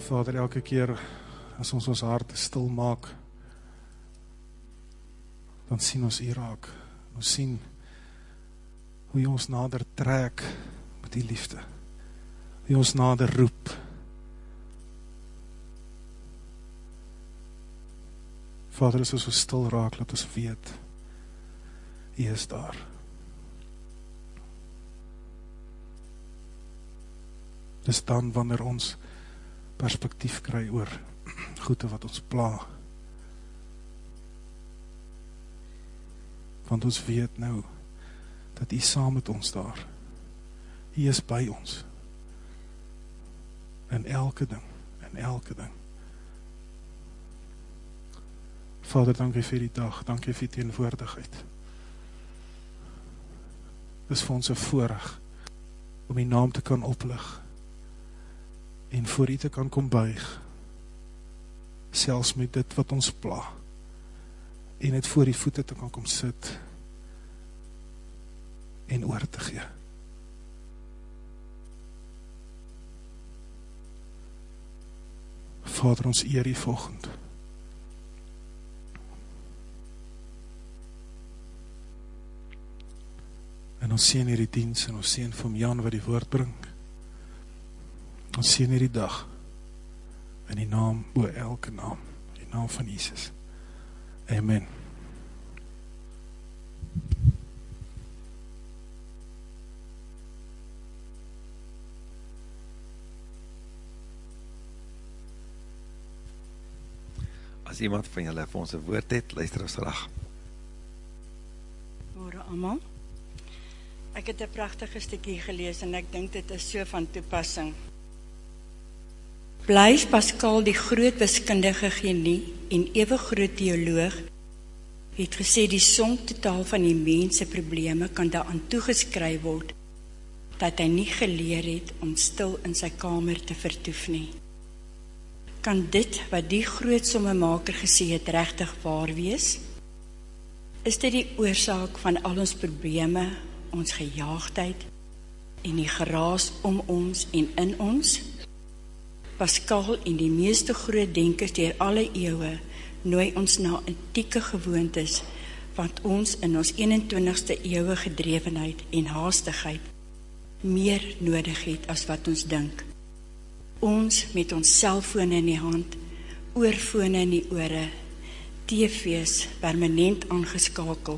Vader, elke keer as ons ons hart stil maak, dan sien ons hier raak. Ons sien hoe jy ons nader trek met die liefde. Hoe jy ons nader roep. Vader, as ons so stil raak, laat ons weet, jy is daar. Dis dan wanneer ons perspektief kry oor goede wat ons pla. Want ons weet nou dat hy saam met ons daar. Hy is by ons. In elke ding, in elke ding. Vader, dankie vir die dag, dankie vir die teenwoordigheid. Dis vir ons een voorig om die naam te kan oplig en voor u te kan kom buig, selfs met dit wat ons pla, en het voor die voete te kan kom sit, en oor te gee. Vader, ons eer die volgend. En ons sien hier die diens, en ons sien van Jan wat die woord bring, Ons sien hierdie dag in die naam, bo elke naam, in die naam van Jesus. Amen. As iemand van julle vir ons een woord het, luister ons graag. Hore allemaal. Ek het een prachtige stukkie gelees en ek denk dit is so van toepassing. Blaise Pascal, die groot wiskundige genie en ewe groot theoloog, het gesê die som totaal van die mense probleme kan daaraan toegeskryf word dat hy nie geleer het om stil in sy kamer te vertoef nie. Kan dit wat die groot sommemaker gesê het regtig waar wees? Is dit die oorsaak van al ons probleme, ons gejaagdheid en die geraas om ons en in ons? Pascal en die meeste groot denkers deur alle eeue nooi ons na antieke gewoontes wat ons in ons 21ste eeue gedrewenheid en haastigheid meer nodig het as wat ons dink. Ons met ons selfone in die hand, oorfone in die ore, TV's permanent aangeskakel,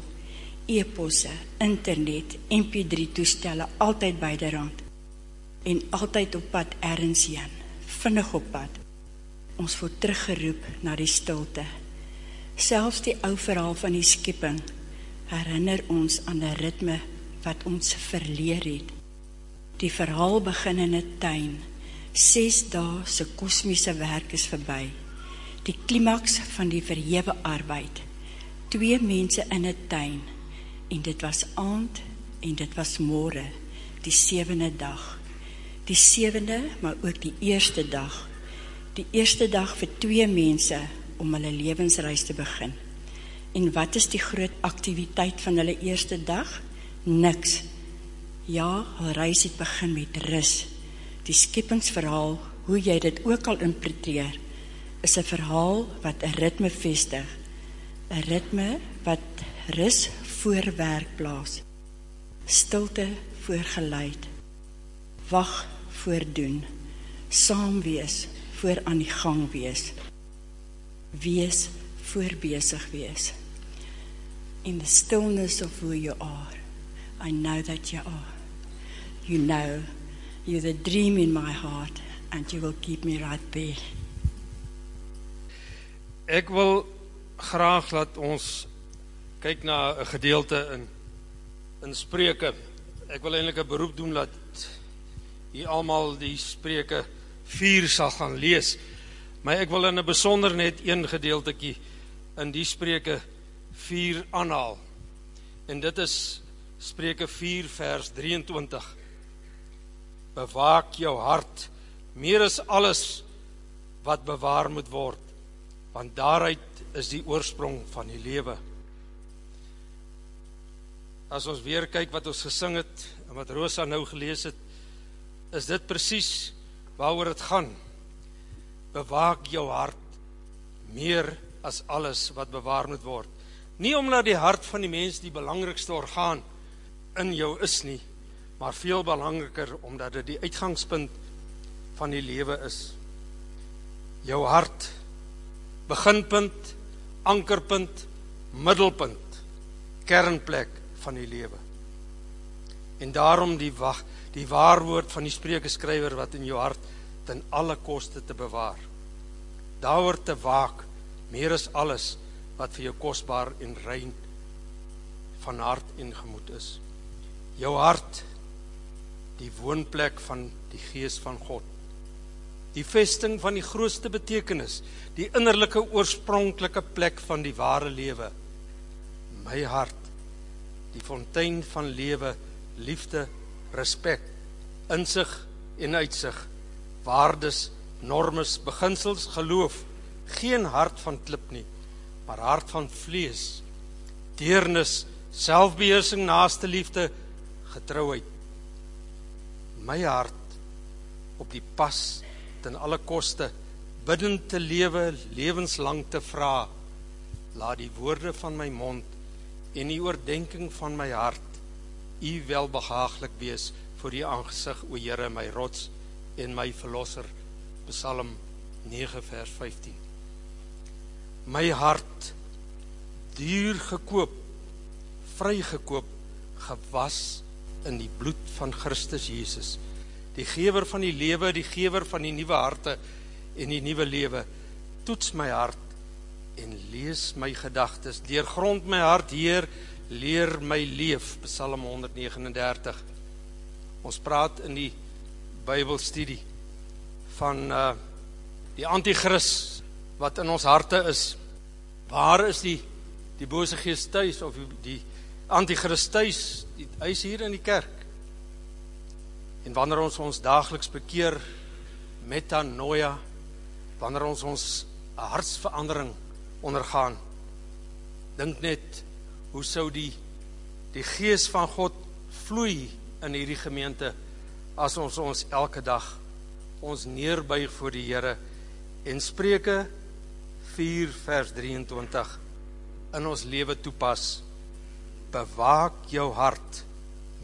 e-posse, internet, MP3 toestelle altyd byderhand en altyd op pad ergens heen vinnig op pad. Ons word teruggeroep na die stilte. Selfs die ou verhaal van die skepping herinner ons aan 'n ritme wat ons verleer het. Die verhaal begin in 'n tuin. 6 dae se kosmiese werk is verby. Die klimaks van die verhewe arbeid. Twee mense in 'n tuin en dit was aand en dit was môre, die sewende dag die sewende, maar ook die eerste dag. Die eerste dag vir twee mense om hulle lewensreis te begin. En wat is die groot aktiwiteit van hulle eerste dag? Niks. Ja, hul reis het begin met rus. Die skepingsverhaal, hoe jy dit ook al interpreteer, is 'n verhaal wat 'n ritme vestig. 'n Ritme wat rus voor werk plaas. Stilte voor geluid. Wag voordoen, saam wees, voor aan die gang wees, wees, voor bezig wees. In the stillness of who you are, I know that you are. You know, you're the dream in my heart, and you will keep me right there. Ek wil graag laat ons kyk na 'n gedeelte in in Spreuke. Ek wil eintlik 'n beroep doen dat hier almal die Spreuke 4 sal gaan lees. Maar ek wil in 'n besonder net een gedeeltjie in die Spreuke 4 aanhaal. En dit is Spreuke 4 vers 23. Bewaak jou hart meer as alles wat bewaar moet word, want daaruit is die oorsprong van die lewe. As ons weer kyk wat ons gesing het en wat Rosa nou gelees het, is dit presies waaroor dit gaan. bewaak jou hart meer as alles wat bewaar moet word. Nie omdat die hart van die mens die belangrikste orgaan in jou is nie, maar veel belangriker omdat dit die uitgangspunt van die lewe is. Jou hart beginpunt, ankerpunt, middelpunt, kernplek van die lewe. En daarom die wag, die waarwoord van die Spreuke skrywer wat in jou hart ten alle koste te bewaar. Daaroor te waak meer as alles wat vir jou kosbaar en rein van hart en gemoed is. Jou hart die woonplek van die gees van God. Die vesting van die grootste betekenis, die innerlike oorspronklike plek van die ware lewe. My hart, die fontein van lewe, liefde, respek, insig en uitsig, waardes, normes, beginsels, geloof, geen hart van klip nie, maar hart van vlees, deernis, selfbeheersing, naaste liefde, getrouheid. My hart op die pas ten alle koste bidden te lewe, lewenslang te vra. Laat die woorde van my mond en die oordeenking van my hart u welbehaaglik wees voor u aangesig o Here my rots en my verlosser. Psalm 9 vers 15. My hart duur gekoop, vrygekoop, gewas in die bloed van Christus Jesus die gewer van die lewe, die gewer van die nuwe harte en die nuwe lewe. Toets my hart en lees my gedagtes. Deurgrond my hart, Heer, leer my leef. Psalm 139. Ons praat in die Bybelstudie van uh die anti-kris wat in ons harte is. Waar is die die bose gees tuis of die, die anti-kris tuis? Hy is hier in die kerk. En wanneer ons ons daagliks bekeer metanoia, wanneer ons ons hartsverandering ondergaan, dink net hoe sou die die gees van God vloei in hierdie gemeente as ons ons elke dag ons neerbuig voor die Here en Spreuke 4 vers 23 in ons lewe toepas bewaak jou hart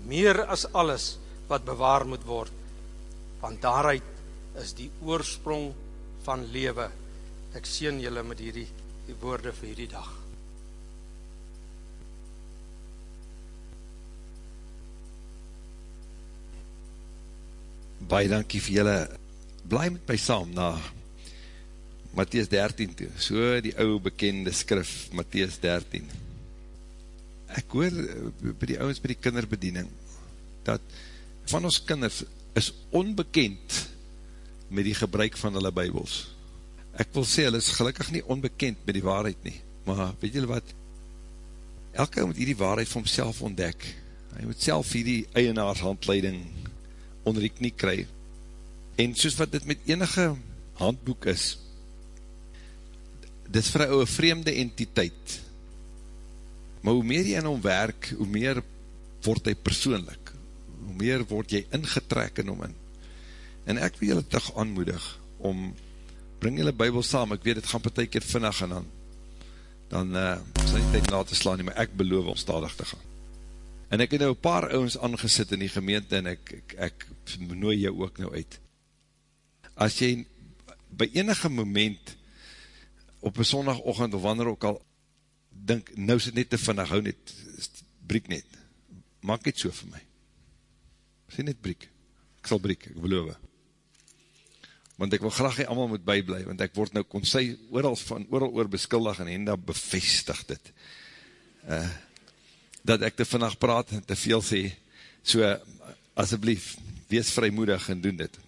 meer as alles wat bewaar moet word. Want daaruit is die oorsprong van lewe. Ek seën julle met hierdie die woorde vir hierdie dag. Baie dankie vir julle. Bly met my saam na Matteus 13 toe. So die ou bekende skrif Matteus 13. Ek hoor eh, by die ouens by die kinderbediening dat van ons kinders is onbekend met die gebruik van hulle bybels. Ek wil sê, hulle is gelukkig nie onbekend met die waarheid nie, maar weet julle wat, elke moet hierdie waarheid vir homself ontdek, hy moet self hierdie eienaarshandleiding onder die knie kry, en soos wat dit met enige handboek is, dit is vir een vreemde entiteit, maar hoe meer jy in hom werk, hoe meer word hy persoonlik, hoe meer word jy ingetrek in hom in. En ek wil julle toch aanmoedig om, bring julle bybel saam, ek weet het gaan per keer vinnig en dan, dan uh, sal nie tyd na te slaan nie, maar ek beloof om stadig te gaan. En ek het nou een paar ouwens aangesit in die gemeente en ek, ek, ek nooi jou ook nou uit. As jy by enige moment op een sondagochtend of wanneer ook al dink, nou is het net te vinnig, hou net, breek net, maak het so vir my. Sê net briek, ek sal briek, ek beloof, want ek wil graag hy allemaal moet bijblij, want ek word nou kon sy ooral van ooral oor beskuldig en henda bevestig dit, uh, dat ek te vannacht praat en te veel sê, so, asjeblief, wees vrymoedig en doen dit.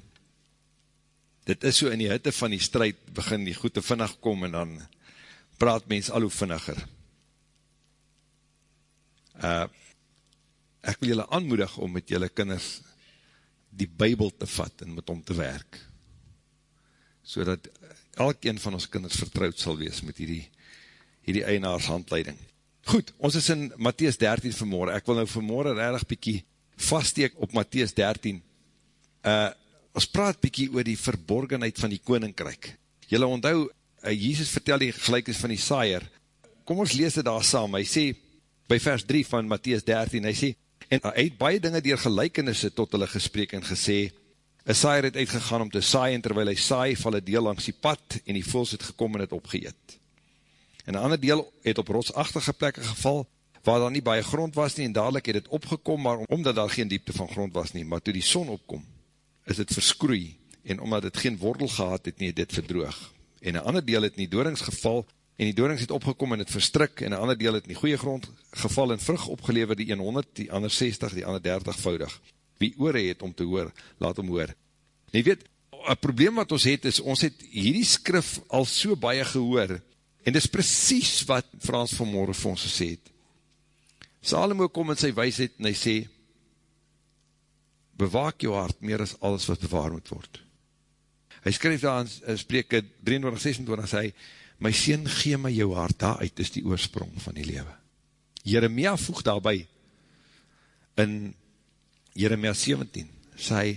Dit is so in die hitte van die strijd, begin die goed te vinnig kom en dan praat mens al hoe vinniger. Uh, ek wil julle aanmoedig om met julle kinders die bybel te vat en met om te werk. So dat elk een van ons kinders vertrouwd sal wees met hierdie, hierdie einaarshandleiding. Goed, ons is in Matthies 13 vanmorgen. Ek wil nou vanmorgen erg bykie vaststeek op Matthies 13. Uh, ons praat bykie oor die verborgenheid van die koninkryk. Julle onthou, uh, Jesus vertel die gelijkens van die saaier. Kom ons lees dit daar saam. Hy sê, by vers 3 van Matthies 13, hy sê, en hy het baie dinge dier gelijkenisse tot hulle gesprek en gesê, een saaier het uitgegaan om te saai, en terwijl hy saai, val een deel langs die pad, en die voels het gekom en het opgeëet. En een ander deel het op rotsachtige plekke geval, waar daar nie baie grond was nie, en dadelijk het het opgekom, maar omdat daar geen diepte van grond was nie, maar toe die son opkom, is het verskroei, en omdat het geen wortel gehad het nie, het dit verdroog. En een ander deel het nie doorings geval, en die doorings het opgekom en het verstrik, en een ander deel het nie goeie grond geval en vrug opgelever, die 100, die ander 60, die ander 30 voudig. Wie oor het om te hoor, laat om hoor. En jy weet, een probleem wat ons het, is ons het hierdie skrif al so baie gehoor, en dis precies wat Frans vanmorgen vir ons gesê het. Salomo kom in sy wijsheid en hy sê, bewaak jou hart meer as alles wat bewaar moet word. Hy skryf daar in spreke 23, 26, sê hy, my sien gee my jou hart, daar uit is die oorsprong van die lewe. Jeremia voeg daarby, in Jeremia 17, sê hy,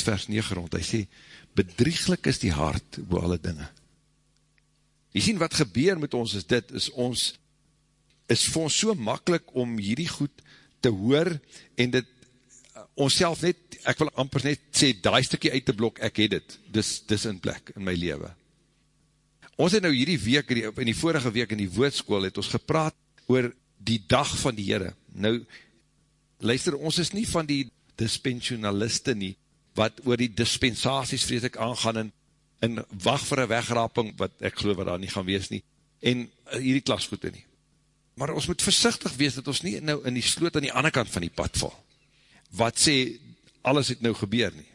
vers 9 rond, hy sê, bedrieglik is die hart oor alle dinge. Jy sien, wat gebeur met ons is dit, is ons, is vir ons so makkelijk om hierdie goed te hoor, en dit, ons self net, ek wil amper net sê, die stukkie uit te blok, ek het dit, dis, dis in plek in my leven. Ons het nou hierdie week, in die vorige week in die woordskool, het ons gepraat oor die dag van die Heere. Nou, luister, ons is nie van die dispensionaliste nie, wat oor die dispensaties vrees ek aangaan en, en wacht vir een wegraping, wat ek geloof wat daar nie gaan wees nie, en hierdie klasgoede nie. Maar ons moet versichtig wees, dat ons nie nou in die sloot aan die ander kant van die pad val, wat sê, alles het nou gebeur nie.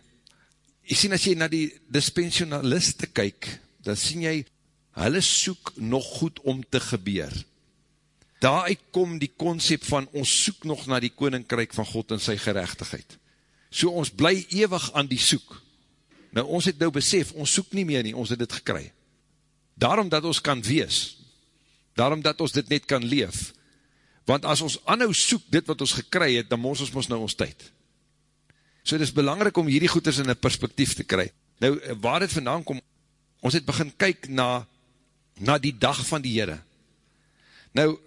Jy sien, as jy na die dispensionaliste kyk, dan sien jy, hulle soek nog goed om te gebeur. Daaruit kom die concept van, ons soek nog na die koninkryk van God en sy gerechtigheid. So ons bly ewig aan die soek. Nou ons het nou besef, ons soek nie meer nie, ons het dit gekry. Daarom dat ons kan wees, daarom dat ons dit net kan leef, want as ons anhou soek dit wat ons gekry het, dan mors ons mos nou ons tyd. So het is belangrijk om hierdie goeders in een perspektief te kry. Nou, waar dit vandaan kom, ons het begin kyk na na die dag van die Heere. Nou,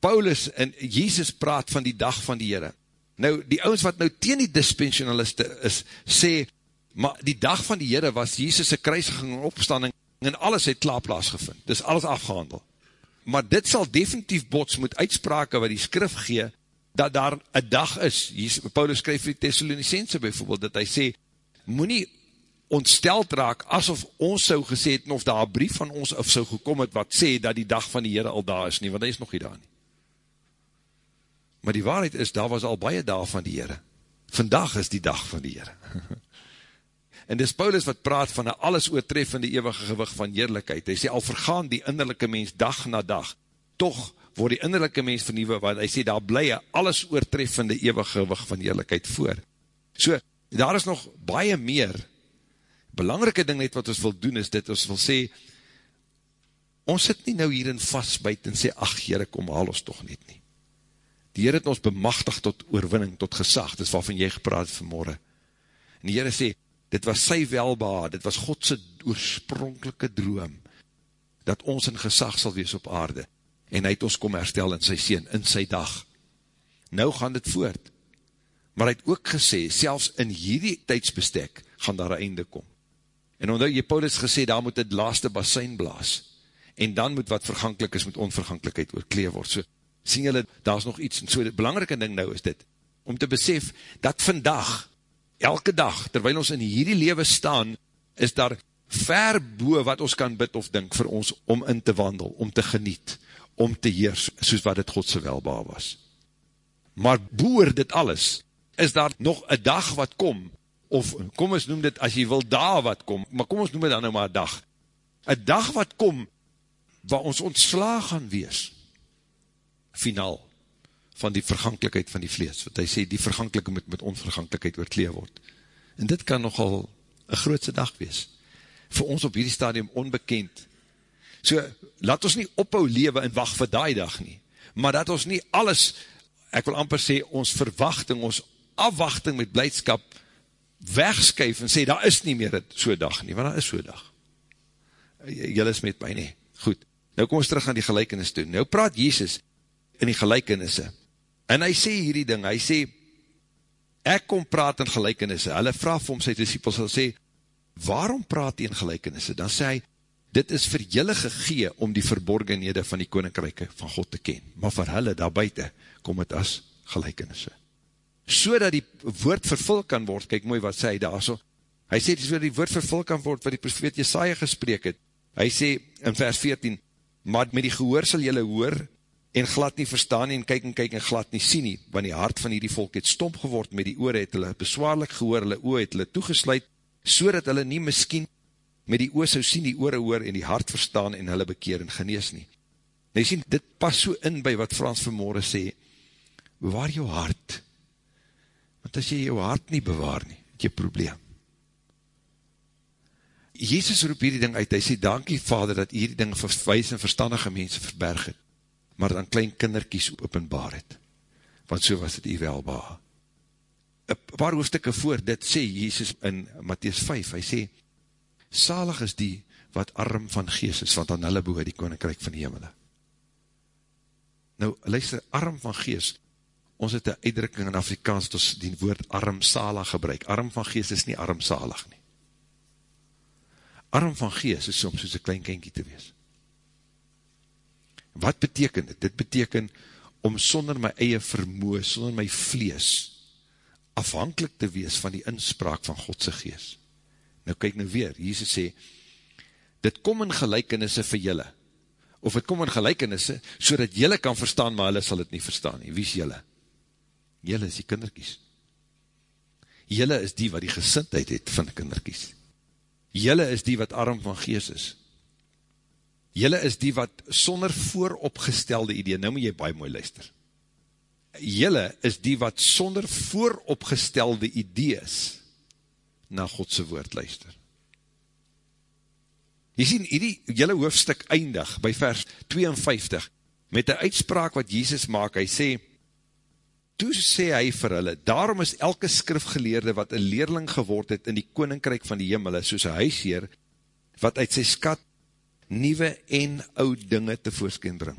Paulus en Jesus praat van die dag van die Heere. Nou, die ouds wat nou teen die dispensionaliste is, sê, maar die dag van die Heere was Jesus' kruisiging en opstanding en alles het klaar plaasgevind. Dis alles afgehandel. Maar dit sal definitief bots met uitsprake wat die skrif gee, dat daar een dag is. Jesus, Paulus skryf vir die Thessalonicense bijvoorbeeld, dat hy sê, moet nie ontsteld raak, asof ons sou gesê het, of daar een brief van ons of sou gekom het, wat sê, dat die dag van die Heere al daar is nie, want hy is nog nie daar nie. Maar die waarheid is, daar was al baie dag van die Heere. Vandag is die dag van die Heere. en dis Paulus wat praat van een alles oortreffende eeuwige gewig van heerlijkheid. Hy sê, al vergaan die innerlijke mens dag na dag, toch word die innerlijke mens vernieuwe, want hy sê, daar bly een alles oortreffende eeuwige gewig van heerlijkheid voor. So, daar is nog baie meer belangrike ding net wat ons wil doen is dit, ons wil sê, ons sit nie nou hierin vastbuit en sê, ach Heere, kom haal ons toch net nie. Die Heere het ons bemachtig tot oorwinning, tot gesag, dit is waarvan jy gepraat het vanmorgen. En die Heere sê, dit was sy welbaar, dit was Godse oorspronkelike droom, dat ons in gesag sal wees op aarde, en hy het ons kom herstel in sy sien, in sy dag. Nou gaan dit voort. Maar hy het ook gesê, selfs in hierdie tijdsbestek, gaan daar een einde kom. En omdat jy Paulus gesê, daar moet het laaste basijn blaas. En dan moet wat vergankelijk is, met onvergankelijkheid oorkleef word. So, sien jylle, daar is nog iets. En so, die belangrike ding nou is dit, om te besef, dat vandag, elke dag, terwijl ons in hierdie lewe staan, is daar ver boe wat ons kan bid of dink vir ons, om in te wandel, om te geniet, om te heers, soos wat het Godse welbaar was. Maar boer dit alles, is daar nog een dag wat kom, of kom ons noem dit, as jy wil daar wat kom, maar kom ons noem dit dan nou maar een dag, een dag wat kom, waar ons ontslaag gaan wees, finaal, van die vergankelijkheid van die vlees, wat hy sê, die vergankelijke moet met onvergankelijkheid oorkleef word, en dit kan nogal een grootse dag wees, vir ons op hierdie stadium onbekend, so, laat ons nie ophou lewe en wacht vir die dag nie, maar dat ons nie alles, ek wil amper sê, ons verwachting, ons afwachting met blijdskap, wegskuif en sê, daar is nie meer so dag nie, want daar is so dag. Julle is met my nie. Goed. Nou kom ons terug aan die gelijkenis toe. Nou praat Jezus in die gelijkenisse. En hy sê hierdie ding, hy sê, ek kom praat in gelijkenisse. Hulle vraag vir hom sy disciples, hy sê, waarom praat hy in gelijkenisse? Dan sê hy, dit is vir julle gegee om die verborgenhede van die koninkryke van God te ken. Maar vir hulle daar buiten kom het as gelijkenisse. So dat die woord vervul kan word, kyk mooi wat sê hy daar so, hy sê, so die woord vervul kan word, wat die profeet Jesaja gespreek het, hy sê in vers 14, maar met die gehoor sal julle hoor, en glad nie verstaan, en kyk en kyk en glad nie sien nie, want die hart van hierdie volk het stomp geword, met die oor het hulle beswaarlik gehoor, hulle oor het hulle toegesluit, so dat hulle nie miskien met die oor sou sien, die oor hoor, en die hart verstaan, en hulle bekeer en genees nie. Nou sien, dit pas so in by wat Frans vanmorgen sê, bewaar jou hart, want as jy jou hart nie bewaar nie, het jy probleem. Jezus roep hierdie ding uit, hy sê, dankie vader, dat hierdie ding verwijs en verstandige mense verberg het, maar dan klein kinderkies openbaar het, want so was het die welbaar. Een paar hoofdstukke voor, dit sê Jezus in Matthäus 5, hy sê, salig is die wat arm van geest is, want aan hulle boe die koninkrijk van die hemel. Nou, luister, arm van geest, ons het een uitdrukking in Afrikaans, dat ons die woord armsalig gebruik. Arm van geest is nie armsalig nie. Arm van geest is soms soos een klein kenkie te wees. Wat beteken dit? Dit beteken om sonder my eie vermoe, sonder my vlees, afhankelijk te wees van die inspraak van Godse geest. Nou kyk nou weer, Jesus sê, dit kom in gelijkenisse vir julle, of het kom in gelijkenisse, so dat julle kan verstaan, maar hulle sal het nie verstaan nie. Wie is julle? Julle is die kinderkies. Julle is die wat die gesintheid het van die kinderkies. Julle is die wat arm van gees is. Julle is die wat sonder vooropgestelde idee, nou moet jy baie mooi luister. Julle is die wat sonder vooropgestelde idees na Godse woord luister. Jy sien, hierdie julle hoofdstuk eindig by vers 52 met die uitspraak wat Jesus maak, hy sê, toe sê hy vir hulle, daarom is elke skrifgeleerde wat een leerling geword het in die koninkryk van die hemel, soos een huisheer, wat uit sy skat nieuwe en oud dinge te voorskyn bring.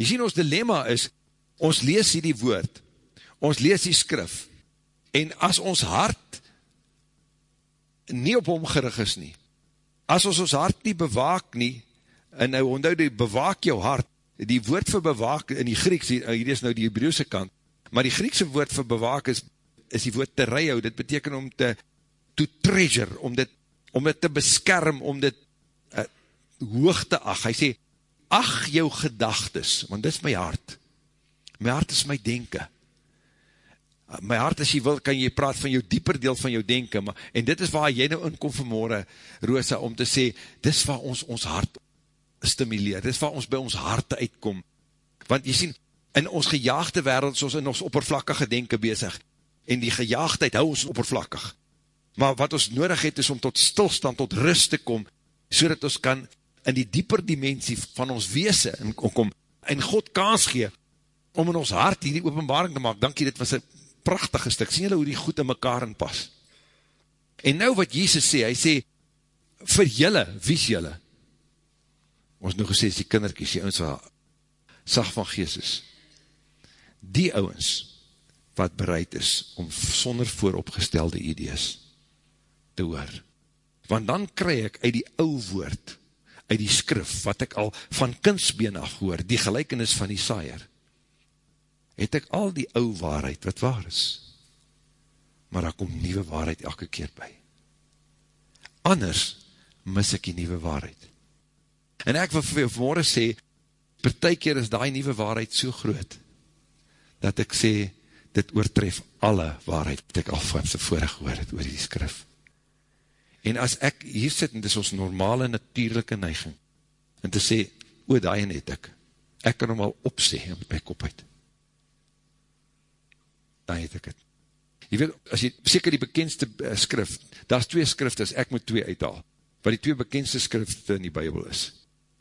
Jy sien, ons dilemma is, ons lees hier die woord, ons lees die skrif, en as ons hart nie op hom gerig is nie, as ons ons hart nie bewaak nie, en nou onthou die bewaak jou hart, die woord vir bewaak in die Grieks, hier is nou die Hebreeuwse kant, maar die Griekse woord vir bewaak is, is die woord te reihou, dit beteken om te, to treasure, om dit, om dit te beskerm, om dit hoog te ag, hy sê, ag jou gedagtes, want dit is my hart, my hart is my denken, my hart as jy wil, kan jy praat van jou dieper deel van jou denken, maar, en dit is waar jy nou inkom vanmorgen, Rosa, om te sê, dit is waar ons ons hart stimuleer, dit is waar ons by ons harte uitkom, want jy sien, in ons gejaagde wereld, soos in ons oppervlakkige denken bezig, en die gejaagdheid hou ons oppervlakkig, maar wat ons nodig het, is om tot stilstand, tot rust te kom, so ons kan in die dieper dimensie van ons weese, en, kom, en God kaas gee, om in ons hart hierdie openbaring te maak, dankie, dit was een prachtige stuk, sien julle hoe die goed in mekaar in pas, en nou wat Jesus sê, hy sê, vir julle, wie is julle? Ons nou gesê, die kinderkies, die ons wat sag van geestes, die ouwens wat bereid is om sonder vooropgestelde idees te hoor. Want dan kry ek uit die ou woord, uit die skrif, wat ek al van kunstbeen af hoor, die gelijkenis van die saaier, het ek al die ou waarheid wat waar is. Maar daar kom nieuwe waarheid elke keer by. Anders mis ek die nieuwe waarheid. En ek wil vanmorgen sê, per ty keer is die nieuwe waarheid so groot, dat ek sê, dit oortref alle waarheid, wat ek al van tevore gehoor het oor die skrif. En as ek hier sit, en dit is ons normale natuurlijke neiging, en te sê, o, daai net ek, ek kan hom al opsê, met my kop uit. Daai het ek het. Jy weet, as jy, seker die bekendste uh, skrif, daar is twee skriftes, ek moet twee uithaal, wat die twee bekendste skrifte in die bybel is.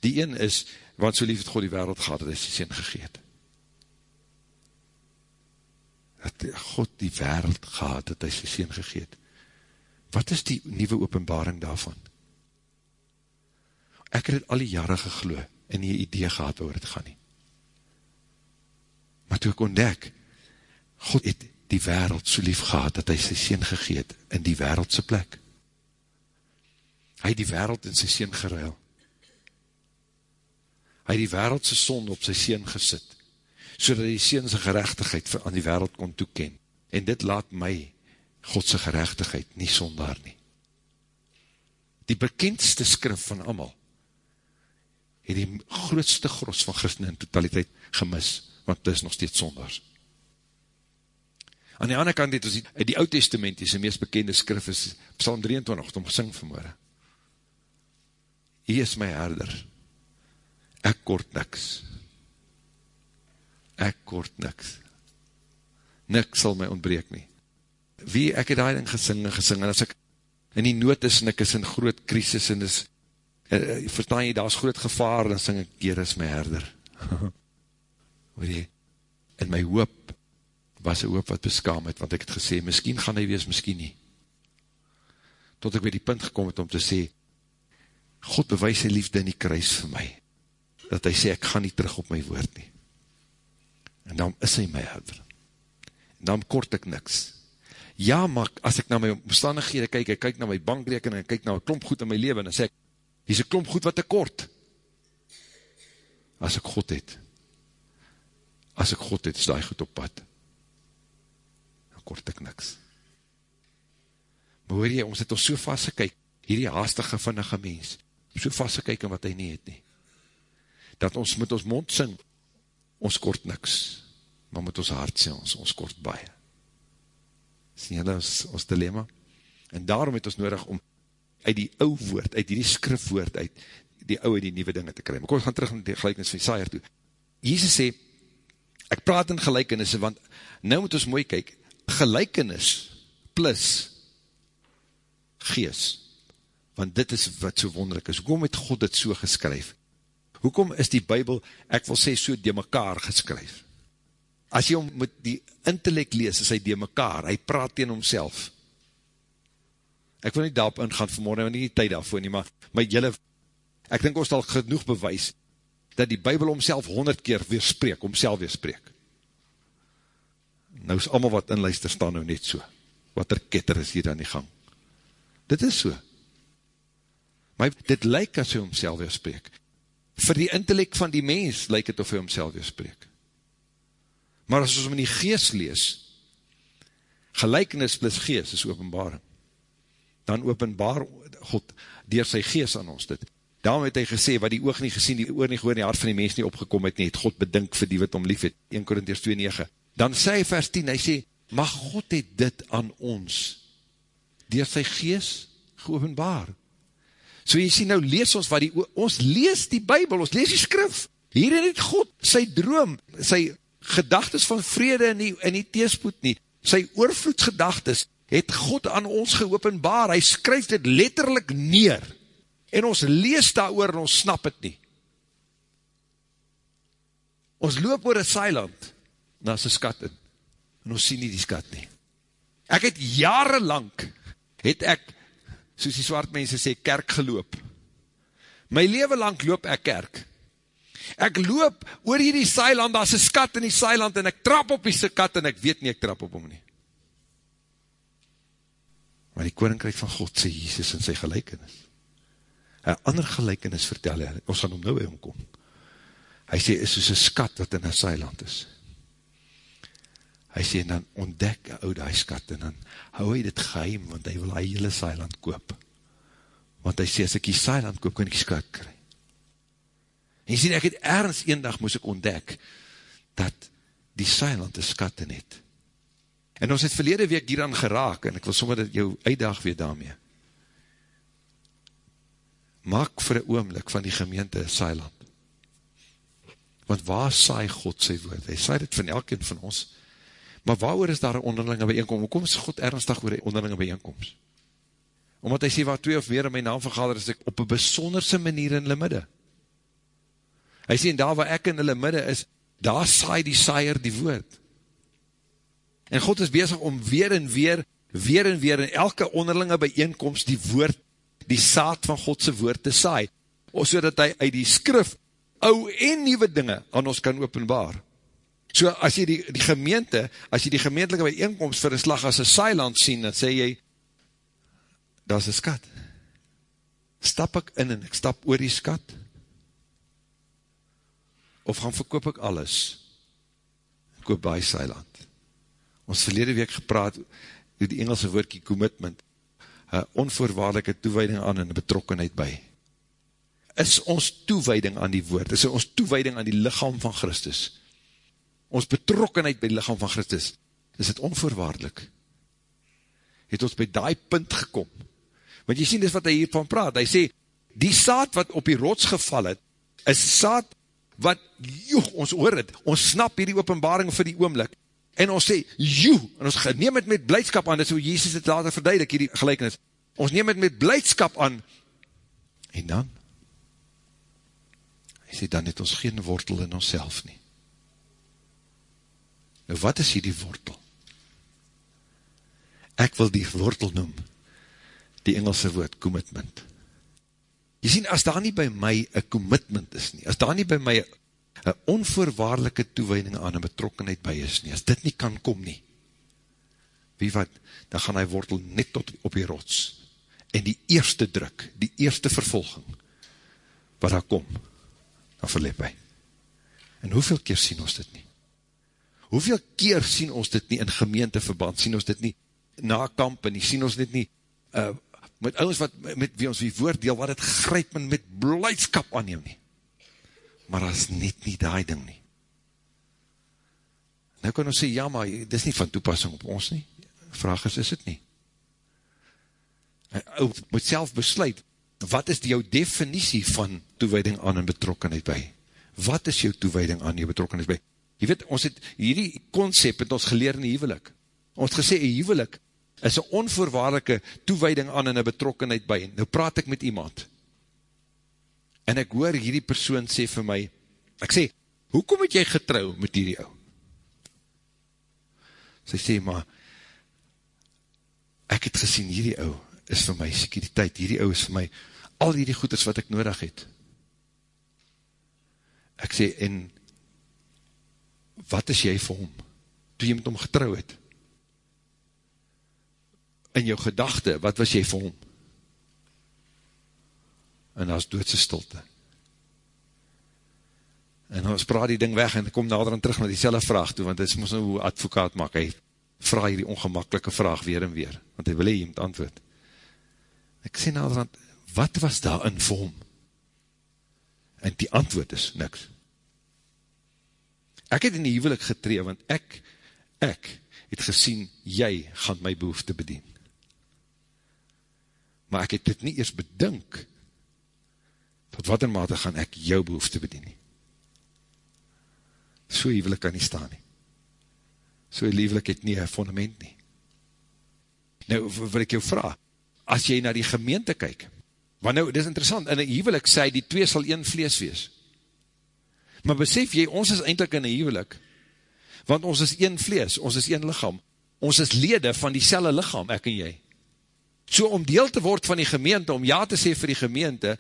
Die een is, want so lief het God die wereld gehad, dat hy sy sin gegeet dat God die wereld gehad, dat hy sy sien gegeet. Wat is die nieuwe openbaring daarvan? Ek het het al die jare gegloe, en nie idee gehad waar het gaan nie. Maar toe ek ontdek, God het die wereld so lief gehad, dat hy sy sien gegeet in die wereldse plek. Hy het die wereld in sy sien geruil. Hy het die wereldse sonde op sy sien gesit, so dat die sien sy gerechtigheid aan die wereld kon toeken. En dit laat my, Godse gerechtigheid, nie sondaar nie. Die bekendste skrif van amal, het die grootste gros van christen in totaliteit gemis, want dit is nog steeds sondaars. Aan die andere kant het ons die, die oud testament, die sy meest bekende skrif is Psalm 23, om gesing vanmorgen. Hy is my herder. Ek kort niks. Ek kort niks. Niks sal my ontbreek nie. Wie, ek het daai ding gesing en gesing, en as ek in die nood is, en ek is in groot krisis, en is, uh, verstaan jy, daar is groot gevaar, dan sing ek, Heer is my herder. Hoor jy, in my hoop, was een hoop wat beskaam het, want ek het gesê, miskien gaan hy wees, miskien nie. Tot ek by die punt gekom het om te sê, God bewys sy liefde in die kruis vir my, dat hy sê, ek gaan nie terug op my woord nie. En dan is hy my herder. En dan kort ek niks. Ja, maar as ek na my omstandighede kyk, ek kyk na my bankrekening, ek kyk na my klomp goed in my leven, en dan sê ek, hier is een klomp goed wat ek kort. As ek God het, as ek God het, is die goed op pad kort ek niks. Maar hoor jy, ons het ons so vastgekyk, hierdie haastige vinnige mens, so vastgekyk in wat hy nie het nie. Dat ons met ons mond sing, ons kort niks, maar met ons hart sê ons, ons kort baie. Sien jylle ons, ons dilemma? En daarom het ons nodig om uit die ou woord, uit die skrifwoord, uit die ou en die nieuwe dinge te kry. Maar kom, ons gaan terug na die gelijkenis van Isaiah toe. Jesus sê, ek praat in gelijkenisse, want nou moet ons mooi kyk, gelijkenis plus gees. Want dit is wat so wonderlik is. Hoekom het God dit so geskryf? Hoekom is die Bijbel, ek wil sê, so die mekaar geskryf? As jy om met die intellect lees, is hy die mekaar, hy praat teen homself. Ek wil nie daarop ingaan vanmorgen, want nie die tyd daarvoor nie, maar, maar jylle, ek dink ons al genoeg bewys, dat die Bijbel homself honderd keer weerspreek, homself weerspreek nou is allemaal wat inluister staan nou net so, wat er ketter is hier aan die gang. Dit is so. Maar dit lyk as hy homself weer spreek. Vir die intellect van die mens lyk het of hy homself weer spreek. Maar as ons om in die geest lees, gelijkenis plus geest is openbaring. Dan openbaar God dier sy geest aan ons dit. Daarom het hy gesê, wat die oog nie gesien, die oor nie gehoor, die hart van die mens nie opgekom het nie, het God bedink vir die wat om lief het. 1 Korinthus 2, 9 dan sê hy vers 10, hy sê, maar God het dit aan ons, dier sy gees geopenbaar. So jy sê nou, lees ons wat die, ons lees die bybel, ons lees die skrif, hierin het God sy droom, sy gedagtes van vrede en die, en die teespoed nie, sy oorvloedsgedagtes, het God aan ons geopenbaar, hy skryf dit letterlijk neer, en ons lees daar en ons snap het nie. Ons loop oor een seiland, na sy skat in. En ons sien nie die skat nie. Ek het jarenlang, het ek, soos die zwart mense sê, kerk geloop. My leven lang loop ek kerk. Ek loop oor hierdie saailand, daar is een skat in die saailand, en ek trap op die skat, en ek weet nie, ek trap op hom nie. Maar die koninkrijk van God sê Jesus in sy gelijkenis. Een ander gelijkenis vertel hy, ons gaan hom nou by hom kom. Hy sê, is soos een skat wat in een saailand is hy sê, dan ontdek een oude huiskat, en dan hou hy dit geheim, want hy wil hy hele saailand koop. Want hy sê, as ek die saailand koop, kan ek die skat kry. En jy sê, ek het ergens een dag moes ek ontdek, dat die saailand een skat in het. En ons het verlede week hieraan geraak, en ek wil sommer dit jou uitdag weer daarmee. Maak vir een oomlik van die gemeente saailand. Want waar saai God sy woord? Hy saai dit van elkeen van ons, Maar waarover is daar een onderlinge bijeenkomst? Hoe kom is God ernstig oor die onderlinge bijeenkomst? Omdat hy sê, waar twee of meer in my naam vergader, is ek op een besonderse manier in hulle midde. Hy sê, en daar waar ek in hulle midde is, daar saai die saaier die woord. En God is bezig om weer en weer, weer en weer in elke onderlinge bijeenkomst die woord, die saad van Godse woord te saai. so dat hy uit die skrif, ou en nieuwe dinge, aan ons kan openbaar. So as jy die, die gemeente, as jy die gemeentelike bijeenkomst vir een slag as een saailand sien, dan sê jy, dat is een skat. Stap ek in en ek stap oor die skat? Of gaan verkoop ek alles? Koop baie saailand. Ons verlede week gepraat, oor die Engelse woordkie commitment, een onvoorwaardelike toewijding aan en betrokkenheid by. Is ons toewijding aan die woord, is ons toewijding aan die lichaam van Christus, ons betrokkenheid by die lichaam van Christus, is het onvoorwaardelik. Het ons by die punt gekom. Want jy sien, dis wat hy hiervan praat. Hy sê, die saad wat op die rots geval het, is saad wat, joh, ons hoor het, ons snap hierdie openbaring vir die oomlik, en ons sê, joh, en ons neem het met blijdskap aan, dit is hoe Jezus het later verduidelik, hierdie gelijkenis, ons neem het met blijdskap aan, en dan, hy sê, dan het ons geen wortel in ons nie. Nou wat is hier die wortel? Ek wil die wortel noem, die Engelse woord, commitment. Jy sien, as daar nie by my een commitment is nie, as daar nie by my een onvoorwaardelike toewijding aan een betrokkenheid by is nie, as dit nie kan kom nie, wie wat, dan gaan hy wortel net tot op die rots, en die eerste druk, die eerste vervolging, wat daar kom, dan verleep hy. En hoeveel keer sien ons dit nie? Hoeveel keer sien ons dit nie in gemeenteverband, sien ons dit nie na kamp, en sien ons dit nie uh, met ouwens wat met wie ons wie woord deel, wat het grijp men met blijdskap aanneem nie. Maar dat is net nie die ding nie. Nou kan ons sê, ja, maar dit is nie van toepassing op ons nie. Vraag is, is het nie. Ou moet self besluit, wat is die jou definitie van toewijding aan en betrokkenheid by? Wat is jou toewijding aan jou betrokkenheid by? Jy weet, ons het hierdie concept het ons geleer in die huwelik. Ons gesê, die huwelik is een onvoorwaardelike toewijding aan en een betrokkenheid by. Nou praat ek met iemand. En ek hoor hierdie persoon sê vir my, ek sê, hoekom het jy getrou met hierdie ou? Sy sê, maar, ek het gesien, hierdie ou is vir my sekuriteit, hierdie ou is vir my, al hierdie goeders wat ek nodig het. Ek sê, en, wat is jy vir hom, toe jy met hom getrouw het? In jou gedachte, wat was jy vir hom? En daar is doodse stilte. En ons praat die ding weg, en kom nader en terug met die selle vraag toe, want dit is moest nou hoe advokaat maak, hy vraag hier die ongemakkelike vraag weer en weer, want hy wil hy iemand antwoord. Ek sê nader aan, wat was daar in vir hom? En die antwoord is niks. Ek het in die huwelik getree, want ek, ek het gesien, jy gaan my behoefte bedien. Maar ek het dit nie eers bedink, tot wat in mate gaan ek jou behoefte bedien nie. So huwelik kan nie staan nie. So huwelik het nie een fundament nie. Nou, wil ek jou vraag, as jy na die gemeente kyk, want nou, dit is interessant, in die huwelik sê, die twee sal een vlees wees. Maar besef jy, ons is eindelijk in die huwelik, want ons is een vlees, ons is een lichaam, ons is lede van die selle lichaam, ek en jy. So om deel te word van die gemeente, om ja te sê vir die gemeente,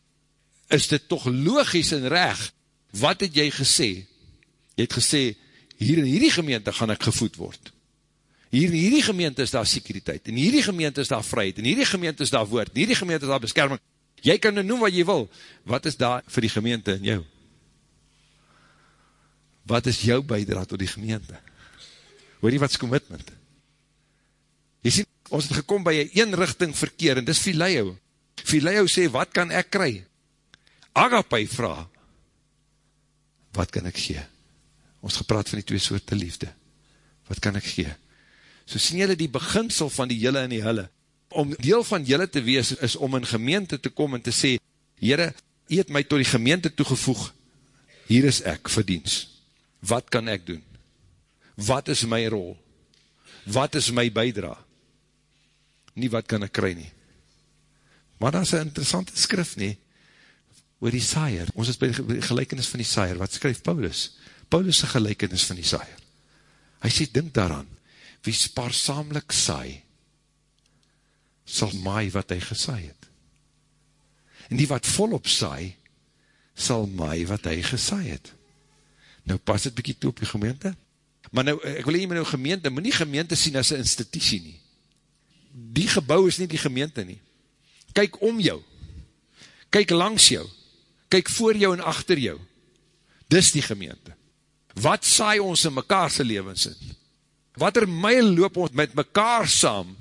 is dit toch logisch en reg, wat het jy gesê? Jy het gesê, hier in hierdie gemeente gaan ek gevoed word. Hier in hierdie gemeente is daar sekuriteit, in hierdie gemeente is daar vryheid, in hierdie gemeente is daar woord, in hierdie gemeente is daar beskerming. Jy kan nou noem wat jy wil, wat is daar vir die gemeente in jou? wat is jou bijdra tot die gemeente? Hoor jy wat is commitment? Jy sien, ons het gekom by een eenrichting verkeer, en dis Fileo. Fileo sê, wat kan ek kry? Agapai vraag, wat kan ek gee? Ons gepraat van die twee soorte liefde. Wat kan ek gee? So sien jylle die beginsel van die jylle en die hulle. Om deel van jylle te wees, is om in gemeente te kom en te sê, Heere, jy het my tot die gemeente toegevoeg, hier is ek vir dienst wat kan ek doen? Wat is my rol? Wat is my bijdra? Nie wat kan ek kry nie. Maar daar is een interessante skrif nie, oor die saaier. Ons is by die gelijkenis van die saaier. Wat skryf Paulus? Paulus is gelijkenis van die saaier. Hy sê, dink daaraan, wie spaarsamlik saai, sal maai wat hy gesaai het. En die wat volop saai, sal maai wat hy gesaai het. Nou pas het bykie toe op die gemeente. Maar nou, ek wil nie met nou gemeente, maar nie gemeente sien as een institutie nie. Die gebouw is nie die gemeente nie. Kyk om jou. Kyk langs jou. Kyk voor jou en achter jou. Dis die gemeente. Wat saai ons in mekaarse levens in? Wat er myl loop ons met mekaar saam?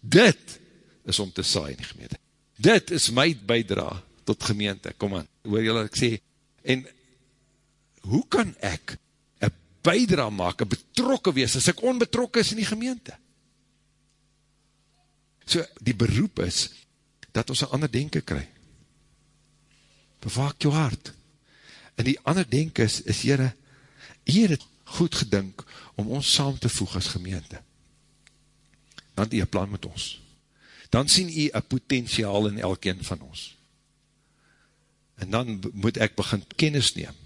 Dit is om te saai in die gemeente. Dit is my bijdra tot gemeente. Kom aan, hoor julle ek sê. En hoe kan ek een bijdra maak, een betrokke wees, as ek onbetrokke is in die gemeente? So, die beroep is, dat ons een ander denken krijg. Bewaak jou hart. En die ander denken is, is jyre, hier het goed gedink, om ons saam te voeg as gemeente. Dan het jy plan met ons dan sien jy een potentiaal in elkeen van ons. En dan moet ek begin kennis neem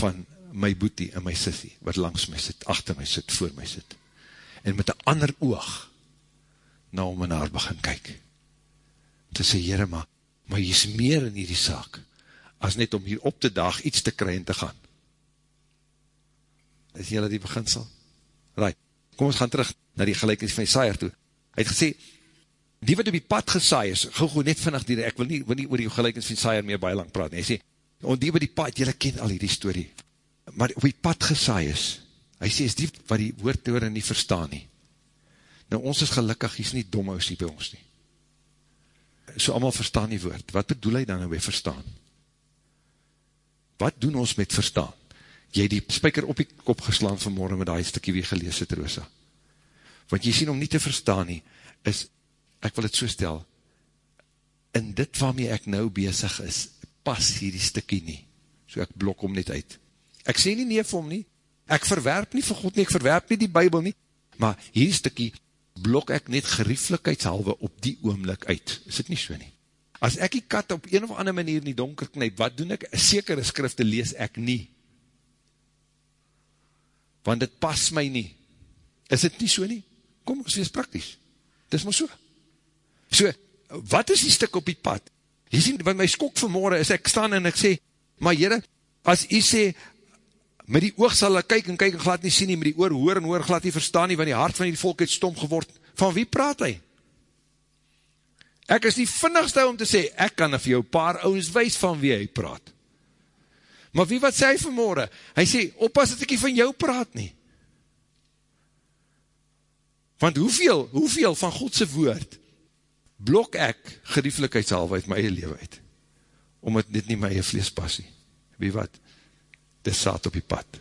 van my boetie en my sissie, wat langs my sit, achter my sit, voor my sit. En met een ander oog na om en haar begin kyk. Te sê, jyre, maar, maar jy is meer in hierdie saak, as net om hier op te daag iets te kry en te gaan. Is jylle die beginsel? Right. Kom ons gaan terug na die gelijkens van Isaiah toe. Hy het gesê, die wat op die pad gesaai is, gauw gauw net vannacht die, ek wil nie, wil nie oor die gelijkens van Saaier meer baie lang praat, nie, hy sê, en die wat die pad, jylle ken al die story, maar op die pad gesaai is, hy sê, is die wat die woordtoor nie verstaan nie, nou ons is gelukkig, hy is nie dom huis nie by ons nie, so allemaal verstaan die woord, wat bedoel hy dan nou by verstaan? Wat doen ons met verstaan? Jy die spijker op die kop geslaan vanmorgen met die stikkie weer gelees het, Rosa. Want jy sien om nie te verstaan nie, is ek wil het so stel, in dit waarmee ek nou bezig is, pas hierdie stikkie nie, so ek blok om net uit. Ek sê nie nee vir hom nie, ek verwerp nie vir God nie, ek verwerp nie die bybel nie, maar hierdie stikkie blok ek net gerieflikheidshalwe op die oomlik uit, is dit nie so nie. As ek die kat op een of ander manier in die donker knijp, wat doen ek? Sekere skrifte lees ek nie. Want dit pas my nie. Is dit nie so nie? Kom, ons wees praktisch. Dit is maar so. So, wat is die stuk op die pad? Jy sien, wat my skok vanmorgen is, ek staan en ek sê, maar jyre, as jy sê, met die oog sal ek kyk en kyk en glad nie sien nie, met die oor hoor en hoor glad nie verstaan nie, want die hart van die volk het stom geword. Van wie praat hy? Ek is die vinnigste om te sê, ek kan vir jou paar ouds wees van wie hy praat. Maar wie wat sê hy vanmorgen? Hy sê, oppas dat ek nie van jou praat nie. Want hoeveel, hoeveel van Godse woord blok ek gerieflikheidshalwe uit my eie lewe uit, omdat dit nie my eie vlees pasie. Wie wat? Dit saad op die pad.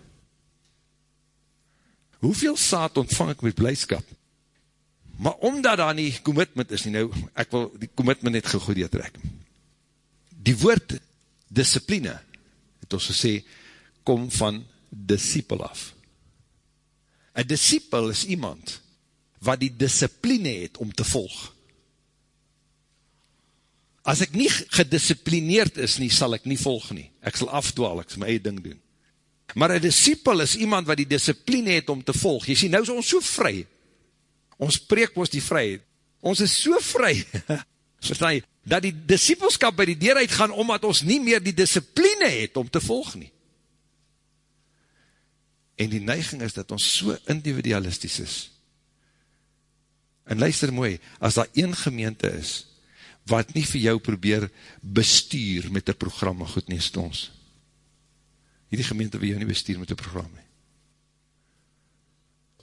Hoeveel saad ontvang ek met blijdskap? Maar omdat daar nie commitment is nie, nou, ek wil die commitment net gegoedeerd trek. Die woord discipline, het ons gesê, kom van disciple af. Een disciple is iemand, wat die discipline het om te volg as ek nie gedisciplineerd is nie, sal ek nie volg nie. Ek sal afdwaal, ek sal my eie ding doen. Maar een disciple is iemand wat die discipline het om te volg. Jy sien, nou is ons so vry. Ons preek ons die vryheid. Ons is so vry, verstaan jy, dat die discipleskap by die deur uitgaan, omdat ons nie meer die discipline het om te volg nie. En die neiging is dat ons so individualistisch is. En luister mooi, as daar een gemeente is, wat nie vir jou probeer bestuur met die programma goed nie, is ons. Hierdie gemeente wil jou nie bestuur met die programma.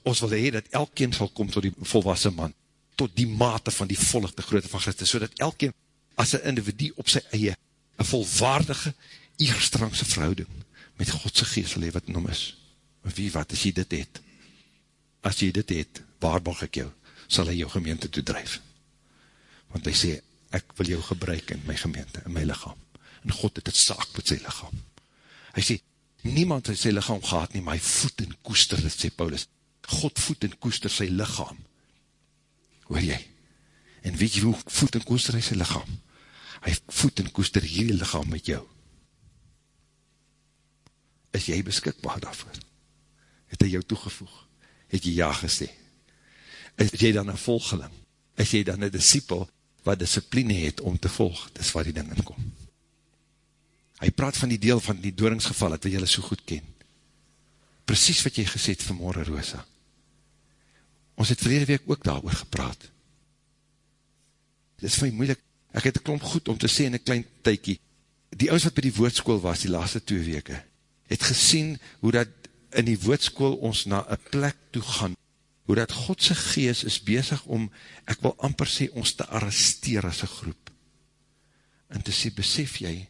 Ons wil hee dat elkeen sal kom tot die volwassen man, tot die mate van die volgde grootte van Christus, so dat elkeen as een individu op sy eie, een volwaardige, eerstrangse verhouding met Godse geest hee wat noem is. Maar wie wat, as jy dit het, as jy dit het, waarborg ek jou, sal hy jou gemeente toedrijf. Want hy sê, ek wil jou gebruik in my gemeente, in my lichaam. En God het het saak met sy lichaam. Hy sê, niemand het sy lichaam gehad nie, maar hy voet en koester, dit sê Paulus. God voet en koester sy lichaam. Hoor jy? En weet jy hoe voet en koester hy sy lichaam? Hy voet en koester hierdie lichaam met jou. Is jy beskikbaar daarvoor? Het hy jou toegevoeg? Het jy ja gesê? Is jy dan een volgeling? Is jy dan een disciple wat discipline het om te volg, dis waar die ding in kom. Hy praat van die deel van die dooringsgeval, dat we julle so goed ken. Precies wat jy gesê het vanmorgen, Rosa. Ons het verlede week ook daar gepraat. Dit is vir my moeilik, ek het een klomp goed om te sê in een klein tykie. Die ouds wat by die woordskool was, die laaste twee weke, het gesien hoe dat in die woordskool ons na een plek toe gaan, hoe dat Godse gees is bezig om, ek wil amper sê, ons te arresteer as een groep. En te sê, besef jy,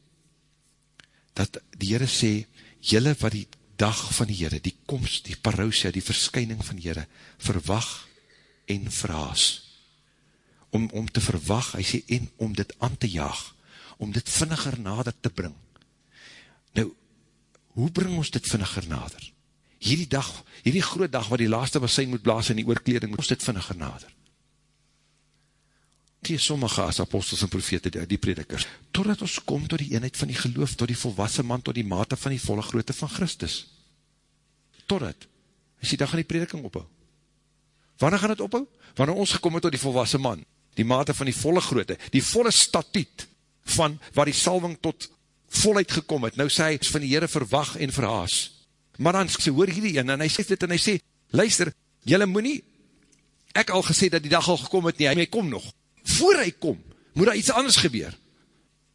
dat die Heere sê, jylle wat die dag van die Heere, die komst, die parousia, die verskyning van die Heere, verwag en vraas. Om, om te verwag, hy sê, en om dit aan te jaag, om dit vinniger nader te bring. Nou, hoe bring ons dit vinniger nader? Hierdie dag, hierdie groot dag, wat die laaste basijn moet blaas in die oorkleding, moet ons dit vinniger nader. Gee sommige as apostels en profete, die, die predikers, totdat ons kom tot die eenheid van die geloof, tot die volwassen man, tot die mate van die volle grootte van Christus. Totdat. Is die dag aan die prediking ophou? Wanneer gaan het ophou? Wanneer ons gekom het tot die volwassen man, die mate van die volle grootte, die volle statuut van waar die salving tot voluit gekom het. Nou sê hy, van die Heere verwag en verhaas. Maar dan sê, hoor hierdie een, en hy sê dit, en hy sê, luister, jylle moet nie, ek al gesê dat die dag al gekom het nie, hy kom nog voor hy kom, moet daar iets anders gebeur.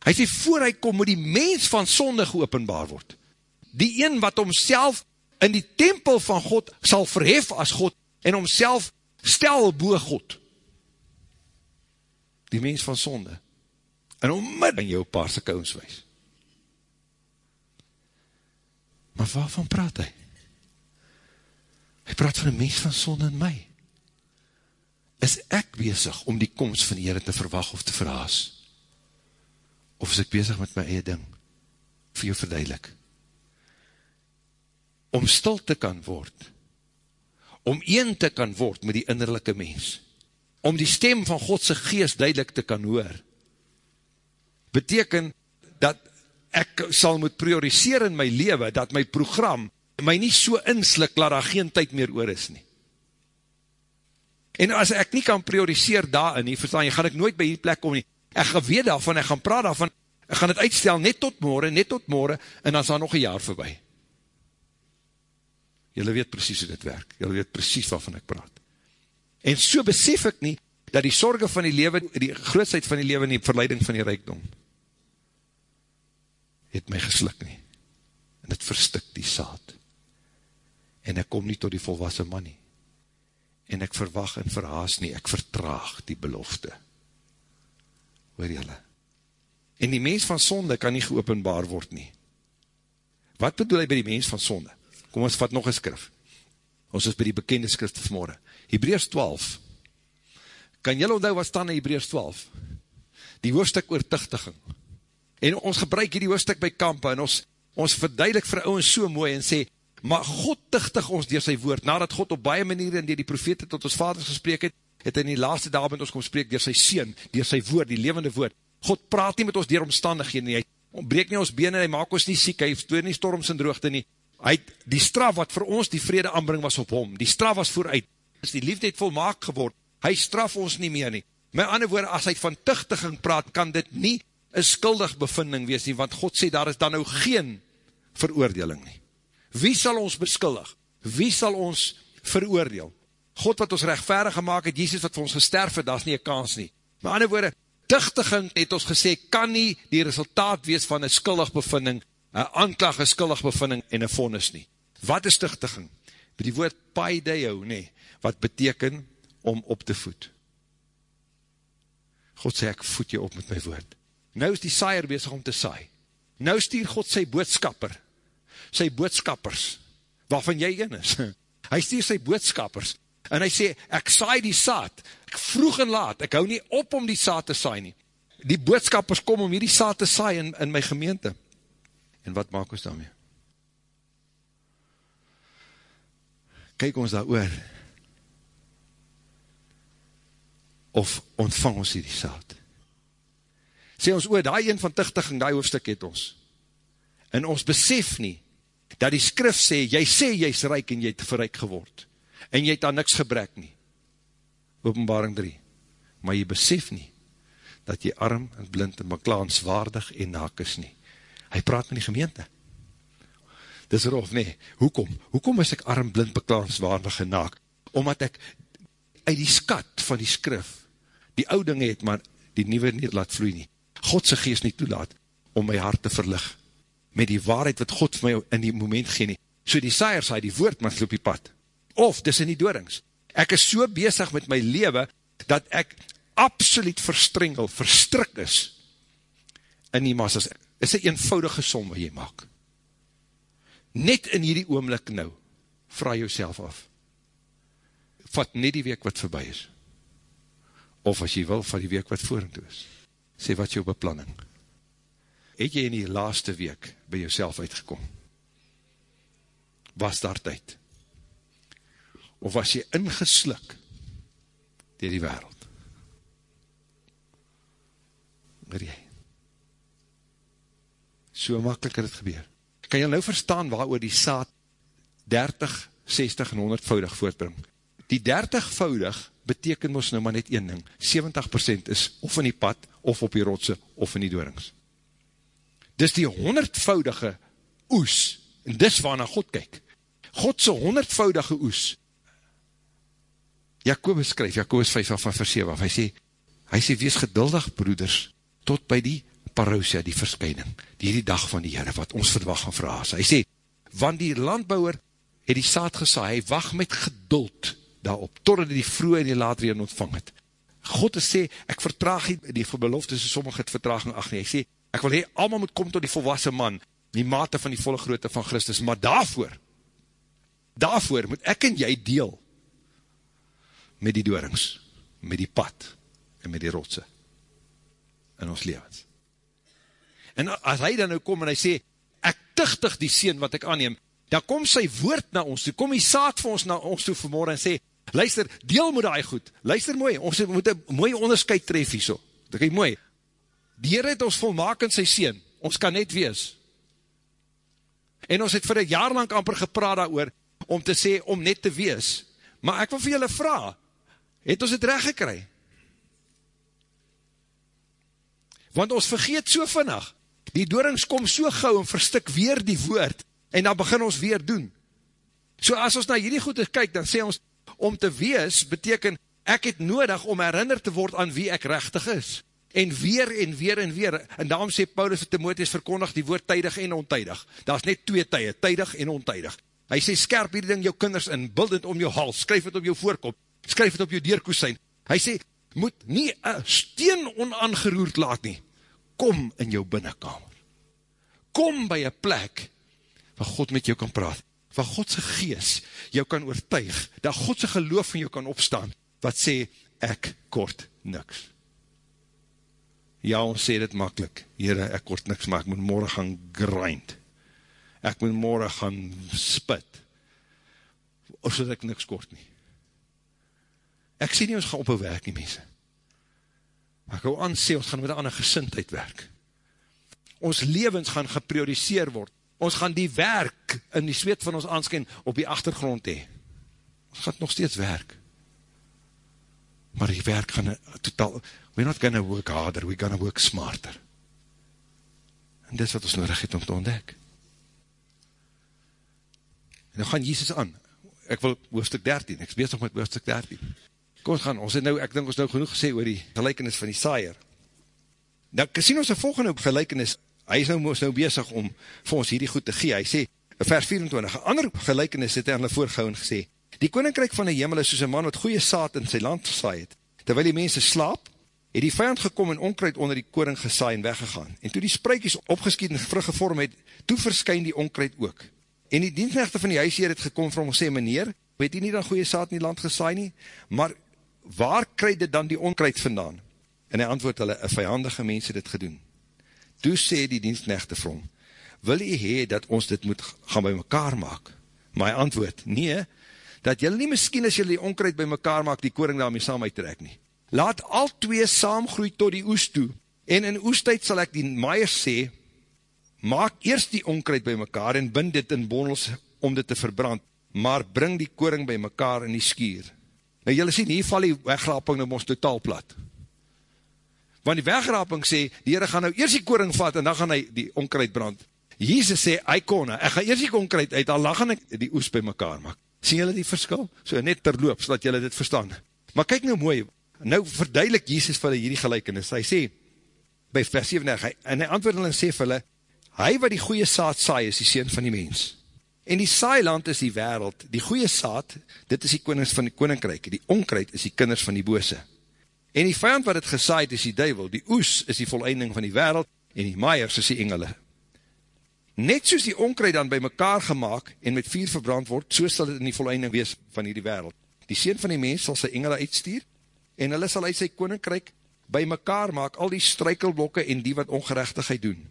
Hy sê, voor hy kom, moet die mens van sonde geopenbaar word. Die een wat homself in die tempel van God sal verhef as God, en homself stel boe God. Die mens van sonde. En onmiddellik in jou paarse kouns wees. Maar waarvan praat hy? Hy praat van een mens van sonde in my is ek bezig om die komst van die Heere te verwag of te verhaas? Of is ek bezig met my eie ding? Vir jou verduidelik. Om stil te kan word, om een te kan word met die innerlijke mens, om die stem van Godse geest duidelik te kan hoor, beteken dat ek sal moet prioriseer in my leven, dat my program my nie so inslik, laat daar geen tyd meer oor is nie. En as ek nie kan prioriseer daarin nie, verstaan jy, gaan ek nooit by die plek kom nie. Ek gaan weet daarvan, ek gaan praat daarvan, ek gaan het uitstel net tot morgen, net tot morgen, en dan is daar nog een jaar voorbij. Julle weet precies hoe dit werk, julle weet precies waarvan ek praat. En so besef ek nie, dat die sorge van die leven, die grootsheid van die leven, die verleiding van die rijkdom, het my geslik nie. En het verstik die saad. En ek kom nie tot die volwassen man nie en ek verwag en verhaas nie, ek vertraag die belofte. Hoor jylle? En die mens van sonde kan nie geopenbaar word nie. Wat bedoel hy by die mens van sonde? Kom ons vat nog een skrif. Ons is by die bekende skrif vanmorgen. Hebreus 12. Kan jylle onthou wat staan in Hebreus 12? Die hoofdstuk oor tuchtiging. En ons gebruik hier die hoofdstuk by kampe en ons, ons verduidelik vir ouwens so mooi en sê, maar God tichtig ons door sy woord, nadat God op baie maniere en door die profete tot ons vaders gesprek het, het in die laatste dag met ons kom spreek door sy sien, door sy woord, die levende woord. God praat nie met ons door omstandighede nie, hy breek nie ons bene, hy maak ons nie siek, hy stoor nie storms en droogte nie, hy, die straf wat vir ons die vrede aanbring was op hom, die straf was vooruit, is die liefde het volmaak geword, hy straf ons nie meer nie. My ander woorde, as hy van tuchtiging praat, kan dit nie een skuldig bevinding wees nie, want God sê, daar is dan nou geen veroordeling nie. Wie sal ons beskuldig? Wie sal ons veroordeel? God wat ons rechtverig gemaakt het, Jesus wat vir ons gesterf het, dat is nie een kans nie. Maar ander woorde, tuchtiging het ons gesê, kan nie die resultaat wees van een skuldig bevinding, een aanklag, een skuldig bevinding en een vonnis nie. Wat is tuchtiging? Die woord paideo, nee, wat beteken om op te voed. God sê, ek voed jou op met my woord. Nou is die saaier bezig om te saai. Nou stuur God sy boodskapper, sy boodskappers, waarvan jy een is. Hy stuur sy boodskappers, en hy sê, ek saai die saad, ek vroeg en laat, ek hou nie op om die saad te saai nie. Die boodskappers kom om hierdie saad te saai in, in my gemeente. En wat maak ons daarmee? Kijk ons daar oor, of ontvang ons hierdie saad. Sê ons oor, die een van tichtiging, die hoofdstuk het ons. En ons besef nie, dat die skrif sê, jy sê jy is rijk en jy het verrijk geword, en jy het aan niks gebrek nie, openbaring 3, maar jy besef nie, dat jy arm en blind en beklaanswaardig en nakis nie, Hy praat met die gemeente. Dis rof, nee, hoekom? Hoekom is ek arm, blind, beklaanswaardig genaak? Omdat ek uit die skat van die skrif, die oude dinge het, maar die nieuwe nie laat vloei nie. Godse geest nie toelaat, om my hart te verlig, met die waarheid wat God vir my in die moment gee nie. So die saaier saai die woord, maar loop die pad. Of, dis in die doorings. Ek is so bezig met my leven, dat ek absoluut verstrengel, verstrik is, in die massas. Is een eenvoudige som wat jy maak. Net in hierdie oomlik nou, vraag jou af. Vat net die week wat voorbij is. Of as jy wil, vat die week wat voor en toe is. Sê wat jou beplanning. Het jy in die laaste week by jouself uitgekom? Was daar tyd? Of was jy ingesluk dier die wereld? Hoor jy? So makkelijk het het gebeur kan jy nou verstaan waar oor die saad 30, 60 en 100voudig voortbring. Die 30voudig beteken ons nou maar net een ding, 70% is of in die pad, of op die rotse, of in die doorings. Dis die 100voudige oes, en dis waarna God kyk. Godse 100voudige oes, Jacobus skryf, Jacobus 5 van vers 7, hy sê, hy sê, wees geduldig broeders, tot by die parousia, die verskyning, die die dag van die Heere, wat ons verwacht gaan vraag. Hy sê, want die landbouwer het die saad gesaai, hy wacht met geduld daarop, totdat die vroeg en die later in ontvang het. God het sê, ek vertraag nie, die belofte is sommige het vertraging ach nie, hy sê, ek wil hee, allemaal moet kom tot die volwassen man, die mate van die volle grootte van Christus, maar daarvoor, daarvoor moet ek en jy deel, met die doorings, met die pad, en met die rotse, in ons levens. En as hy dan nou kom en hy sê, ek tuchtig die sien wat ek aanneem, dan kom sy woord na ons toe, kom die saad vir ons na ons toe vanmorgen en sê, luister, deel moet hy goed, luister mooi, ons moet een mooie onderscheid tref hier so, dat kyk mooi, die Heer het ons volmaak in sy sien, ons kan net wees, en ons het vir een jaar lang amper gepraat daar om te sê, om net te wees, maar ek wil vir julle vraag, het ons het recht gekry? Want ons vergeet so vinnig, Die doorings kom so gauw en verstik weer die woord, en dan begin ons weer doen. So as ons na hierdie goede kyk, dan sê ons, om te wees, beteken, ek het nodig om herinner te word aan wie ek rechtig is. En weer en weer en weer, en daarom sê Paulus vir Timotheus verkondig die woord tydig en ontydig. Daar is net twee tye, tydig en ontydig. Hy sê, skerp hierdie ding jou kinders in, buld het om jou hals, skryf het op jou voorkop, skryf het op jou deurkoesijn. Hy sê, moet nie een steen onaangeroerd laat nie, kom in jou binnenkamer. Kom by een plek waar God met jou kan praat, waar Godse gees jou kan oortuig, dat Godse geloof in jou kan opstaan, wat sê, ek kort niks. Ja, ons sê dit makkelijk, Heere, ek kort niks, maar ek moet morgen gaan grind. Ek moet morgen gaan spit, of so dat ek niks kort nie. Ek sê nie, ons gaan op een werk nie, mense. Maar ek hou aan sê, ons gaan met een ander gesintheid werk. Ons levens gaan geprioriseer word. Ons gaan die werk in die zweet van ons aansken op die achtergrond hee. Ons gaan nog steeds werk. Maar die werk gaan totaal, we're not gonna work harder, we're gonna work smarter. En dis wat ons nodig het om te ontdek. En dan gaan Jesus aan. Ek wil hoofdstuk 13, ek is bezig met hoofdstuk 13. Kom ons gaan, ons het nou, ek dink ons nou genoeg gesê oor die gelijkenis van die saaier. Nou, sien ons die volgende gelijkenis, hy is nou, ons nou bezig om vir ons hierdie goed te gee, hy sê, vers 24, een ander gelijkenis het hy aan hulle voorgehou en gesê, die koninkryk van die hemel is soos een man wat goeie saad in sy land gesaai het, terwyl die mense slaap, het die vijand gekom en onkruid onder die koring gesaai en weggegaan, en toe die spruikies opgeskiet en vrug gevorm het, toe verskyn die onkruid ook. En die dienstnechte van die huisheer het gekom vir hom en sê, meneer, weet jy nie dan goeie saad in die land gesaai nie, maar waar krij dit dan die onkruid vandaan? En hy antwoord hulle, een vijandige mens het dit gedoen. Toe sê die dienstnechte vir hom, wil jy hee dat ons dit moet gaan by mekaar maak? Maar hy antwoord, nee, dat jylle nie miskien as jylle die onkruid by mekaar maak, die koring daarmee saam uittrek nie. Laat al twee saamgroei tot die oes toe, en in oestijd sal ek die maaiers sê, maak eerst die onkruid by mekaar en bind dit in bondels om dit te verbrand, maar bring die koring by mekaar in die skier. Nou jylle sien, hier val die wegraping nou ons totaal plat. Want die wegraping sê, die Heere gaan nou eers die koring vat, en dan gaan hy die onkruid brand. Jesus sê, hy kon, ek gaan eers die onkruid uit, dan gaan ek die oes by mekaar maak. Sien julle die verskil? So net terloop, so dat julle dit verstaan. Maar kyk nou mooi, nou verduidelik Jesus vir hierdie gelijkenis. Hy sê, by vers 37, en hy antwoord hulle en sê vir hulle, hy wat die goeie saad saai is die sien van die mens. En die saailand is die wereld, die goeie saad, dit is die konings van die koninkryk, die onkruid is die kinders van die bose. En die vijand wat het gesaaid is die duivel, die oes is die voleinding van die wereld, en die maaiers is die engele. Net soos die onkruid dan by mekaar gemaakt en met vuur verbrand word, so sal dit in die voleinding wees van die wereld. Die sien van die mens sal sy engele uitstuur, en hulle sal uit sy koninkryk by mekaar maak, al die strykelblokke en die wat ongerechtigheid doen.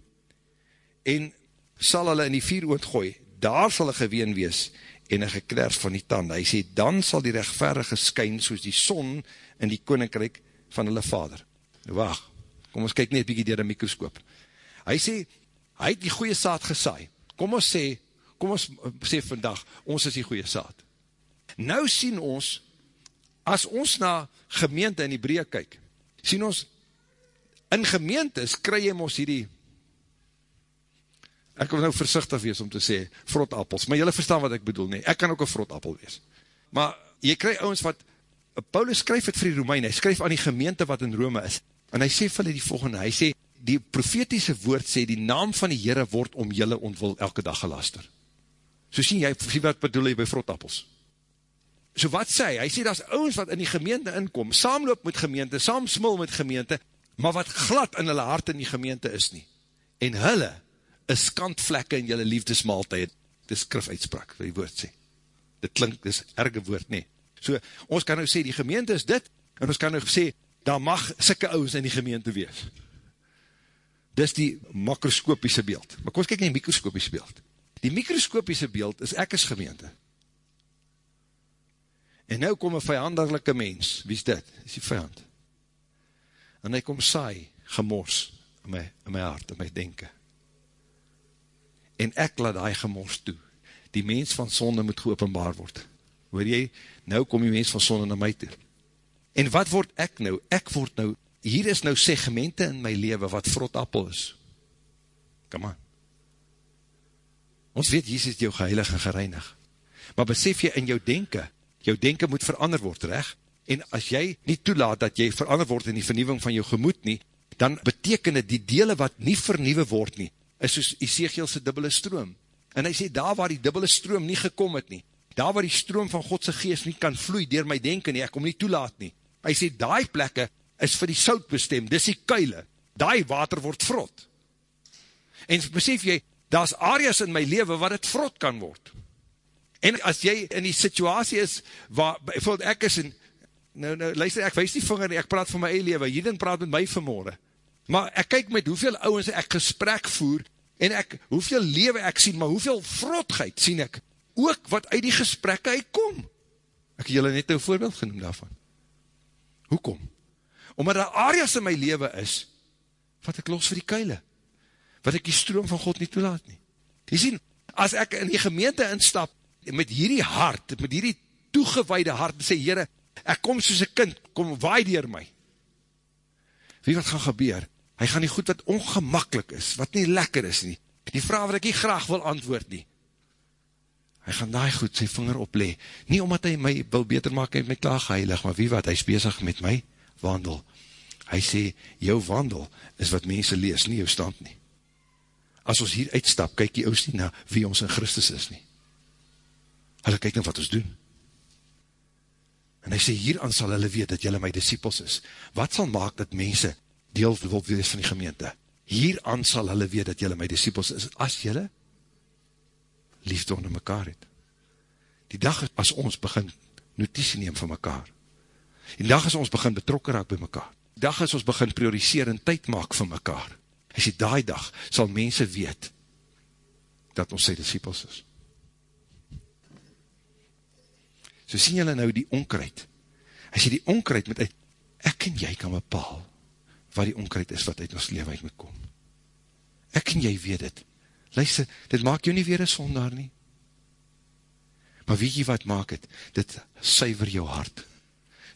En sal hulle in die vuur ootgooi, daar sal een geween wees, en een geknerf van die tanden. Hy sê, dan sal die rechtverige skyn, soos die son in die koninkryk van hulle vader. Nou, wacht, kom ons kyk net bykie dier die mikroskoop. Hy sê, hy het die goeie saad gesaai. Kom ons sê, kom ons sê vandag, ons is die goeie saad. Nou sien ons, as ons na gemeente in die breek kyk, sien ons, in gemeentes kry jy ons hierdie, ek wil nou versichtig wees om te sê, frotappels, maar jylle verstaan wat ek bedoel nie, ek kan ook een frotappel wees. Maar jy kry ons wat, Paulus skryf het vir die Romein, hy skryf aan die gemeente wat in Rome is, en hy sê vir hulle die volgende, hy sê, die profetiese woord sê, die naam van die Heere word om julle ontwil elke dag gelaster. So sien jy, sien wat bedoel jy by frotappels? So wat sê hy? Sê, dat is ouwens wat in die gemeente inkom, saamloop met gemeente, saam smul met gemeente, maar wat glad in hulle hart in die gemeente is nie. En hulle is kantvlekke in julle liefdesmaaltijd, dit is skrif uitspraak, wat die woord sê. Dit klink, dit is erge woord, nie. So, ons kan nou sê, die gemeente is dit, en ons kan nou sê, daar mag sikke ouwens in die gemeente wees. Dis die makroskopiese beeld. Maar kom ons kyk in die mikroskopiese beeld. Die mikroskopiese beeld is ek as gemeente. En nou kom een vijanderlijke mens, wie is dit? Is die vijand. En hy kom saai, gemors, in my, in my hart, in my denken. En ek laat hy gemors toe. Die mens van sonde moet geopenbaar word hoor jy, nou kom die mens van sonde na my toe. En wat word ek nou? Ek word nou, hier is nou segmente in my leven wat vrot appel is. Come on. Ons weet, Jesus het jou geheilig en gereinig. Maar besef jy in jou denken, jou denken moet verander word, recht? En as jy nie toelaat dat jy verander word in die vernieuwing van jou gemoed nie, dan beteken het die dele wat nie vernieuwe word nie, is soos Ezekielse dubbele stroom. En hy sê, daar waar die dubbele stroom nie gekom het nie, daar waar die stroom van Godse geest nie kan vloei dier my denken nie, ek kom nie toelaat nie. Hy sê, die plekke is vir die soud bestem, dis die kuile, die water word vrot. En besef jy, daar is areas in my leven waar het vrot kan word. En as jy in die situasie is, waar, bijvoorbeeld ek is in, nou, nou, luister, ek wees die vinger, ek praat van my eie leven, hierin praat met my vanmorgen. Maar ek kyk met hoeveel ouwens ek gesprek voer, en ek, hoeveel lewe ek sien, maar hoeveel vrotheid sien ek, ook wat uit die gesprekke uitkom. Ek het julle net nou voorbeeld genoem daarvan. Hoekom? Omdat daar areas in my leven is, wat ek los vir die kuile, wat ek die stroom van God nie toelaat nie. Jy sien, as ek in die gemeente instap, met hierdie hart, met hierdie toegewaide hart, en sê, Heere, ek kom soos een kind, kom waai dier my. Wie wat gaan gebeur? Hy gaan die goed wat ongemakkelijk is, wat nie lekker is nie, die vraag wat ek nie graag wil antwoord nie, hy gaan daai goed sy vinger oplee, nie omdat hy my wil beter maak, hy my klaar geheilig, maar wie wat, hy is bezig met my wandel, hy sê, jou wandel is wat mense lees, nie jou stand nie, as ons hier uitstap, kyk die oudste nie na wie ons in Christus is nie, hulle kyk na wat ons doen, en hy sê, hieraan sal hulle weet, dat julle my disciples is, wat sal maak dat mense deel wil wees van die gemeente, hieraan sal hulle weet, dat julle my disciples is, as julle liefde onder mekaar het. Die dag as ons begin notitie neem van mekaar. Die dag as ons begin betrokken raak by mekaar. Die dag as ons begin prioriseer en tyd maak van mekaar. As die daai dag sal mense weet dat ons sy disciples is. So sien julle nou die onkruid. As jy die onkruid met uit, ek en jy kan bepaal wat die onkruid is wat uit ons leven uit moet kom. Ek en jy weet het. Luister, dit maak jou nie weer een sondaar nie. Maar weet jy wat maak het? Dit suiver jou hart.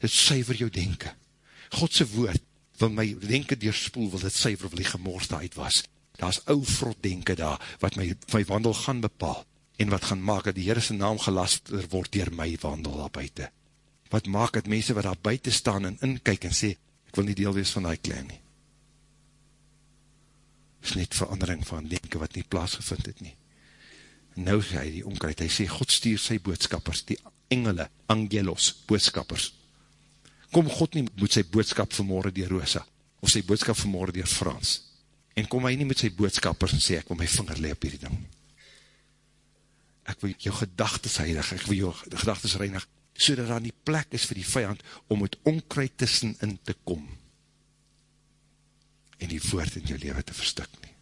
Dit suiver jou denken. Godse woord wil my denken doorspoel, wil dit syver, wil die gemorstheid was. Daar is ou vrot denken daar, wat my, my wandel gaan bepaal, en wat gaan maak, dat die Heere sy naam gelaster word dier my wandel daar buiten. Wat maak het mense wat daar buiten staan en inkyk en sê, ek wil nie deel wees van die klein nie. is net verandering van denken wat nie plaasgevind het nie. Nou sê hy die omkruid, hy sê, God stuur sy boodskappers, die engele, angelos, boodskappers. Kom God nie met sy boodskap vanmorgen dier Rosa, of sy boodskap vanmorgen dier Frans, en kom hy nie met sy boodskappers en sê, ek wil my vinger lee op hierdie ding. Ek wil jou gedagtes heilig, ek wil jou gedagtes reinig, so dat daar nie plek is vir die vijand, om het onkruid tussen in te kom, en die woord in jou leven te verstik nie.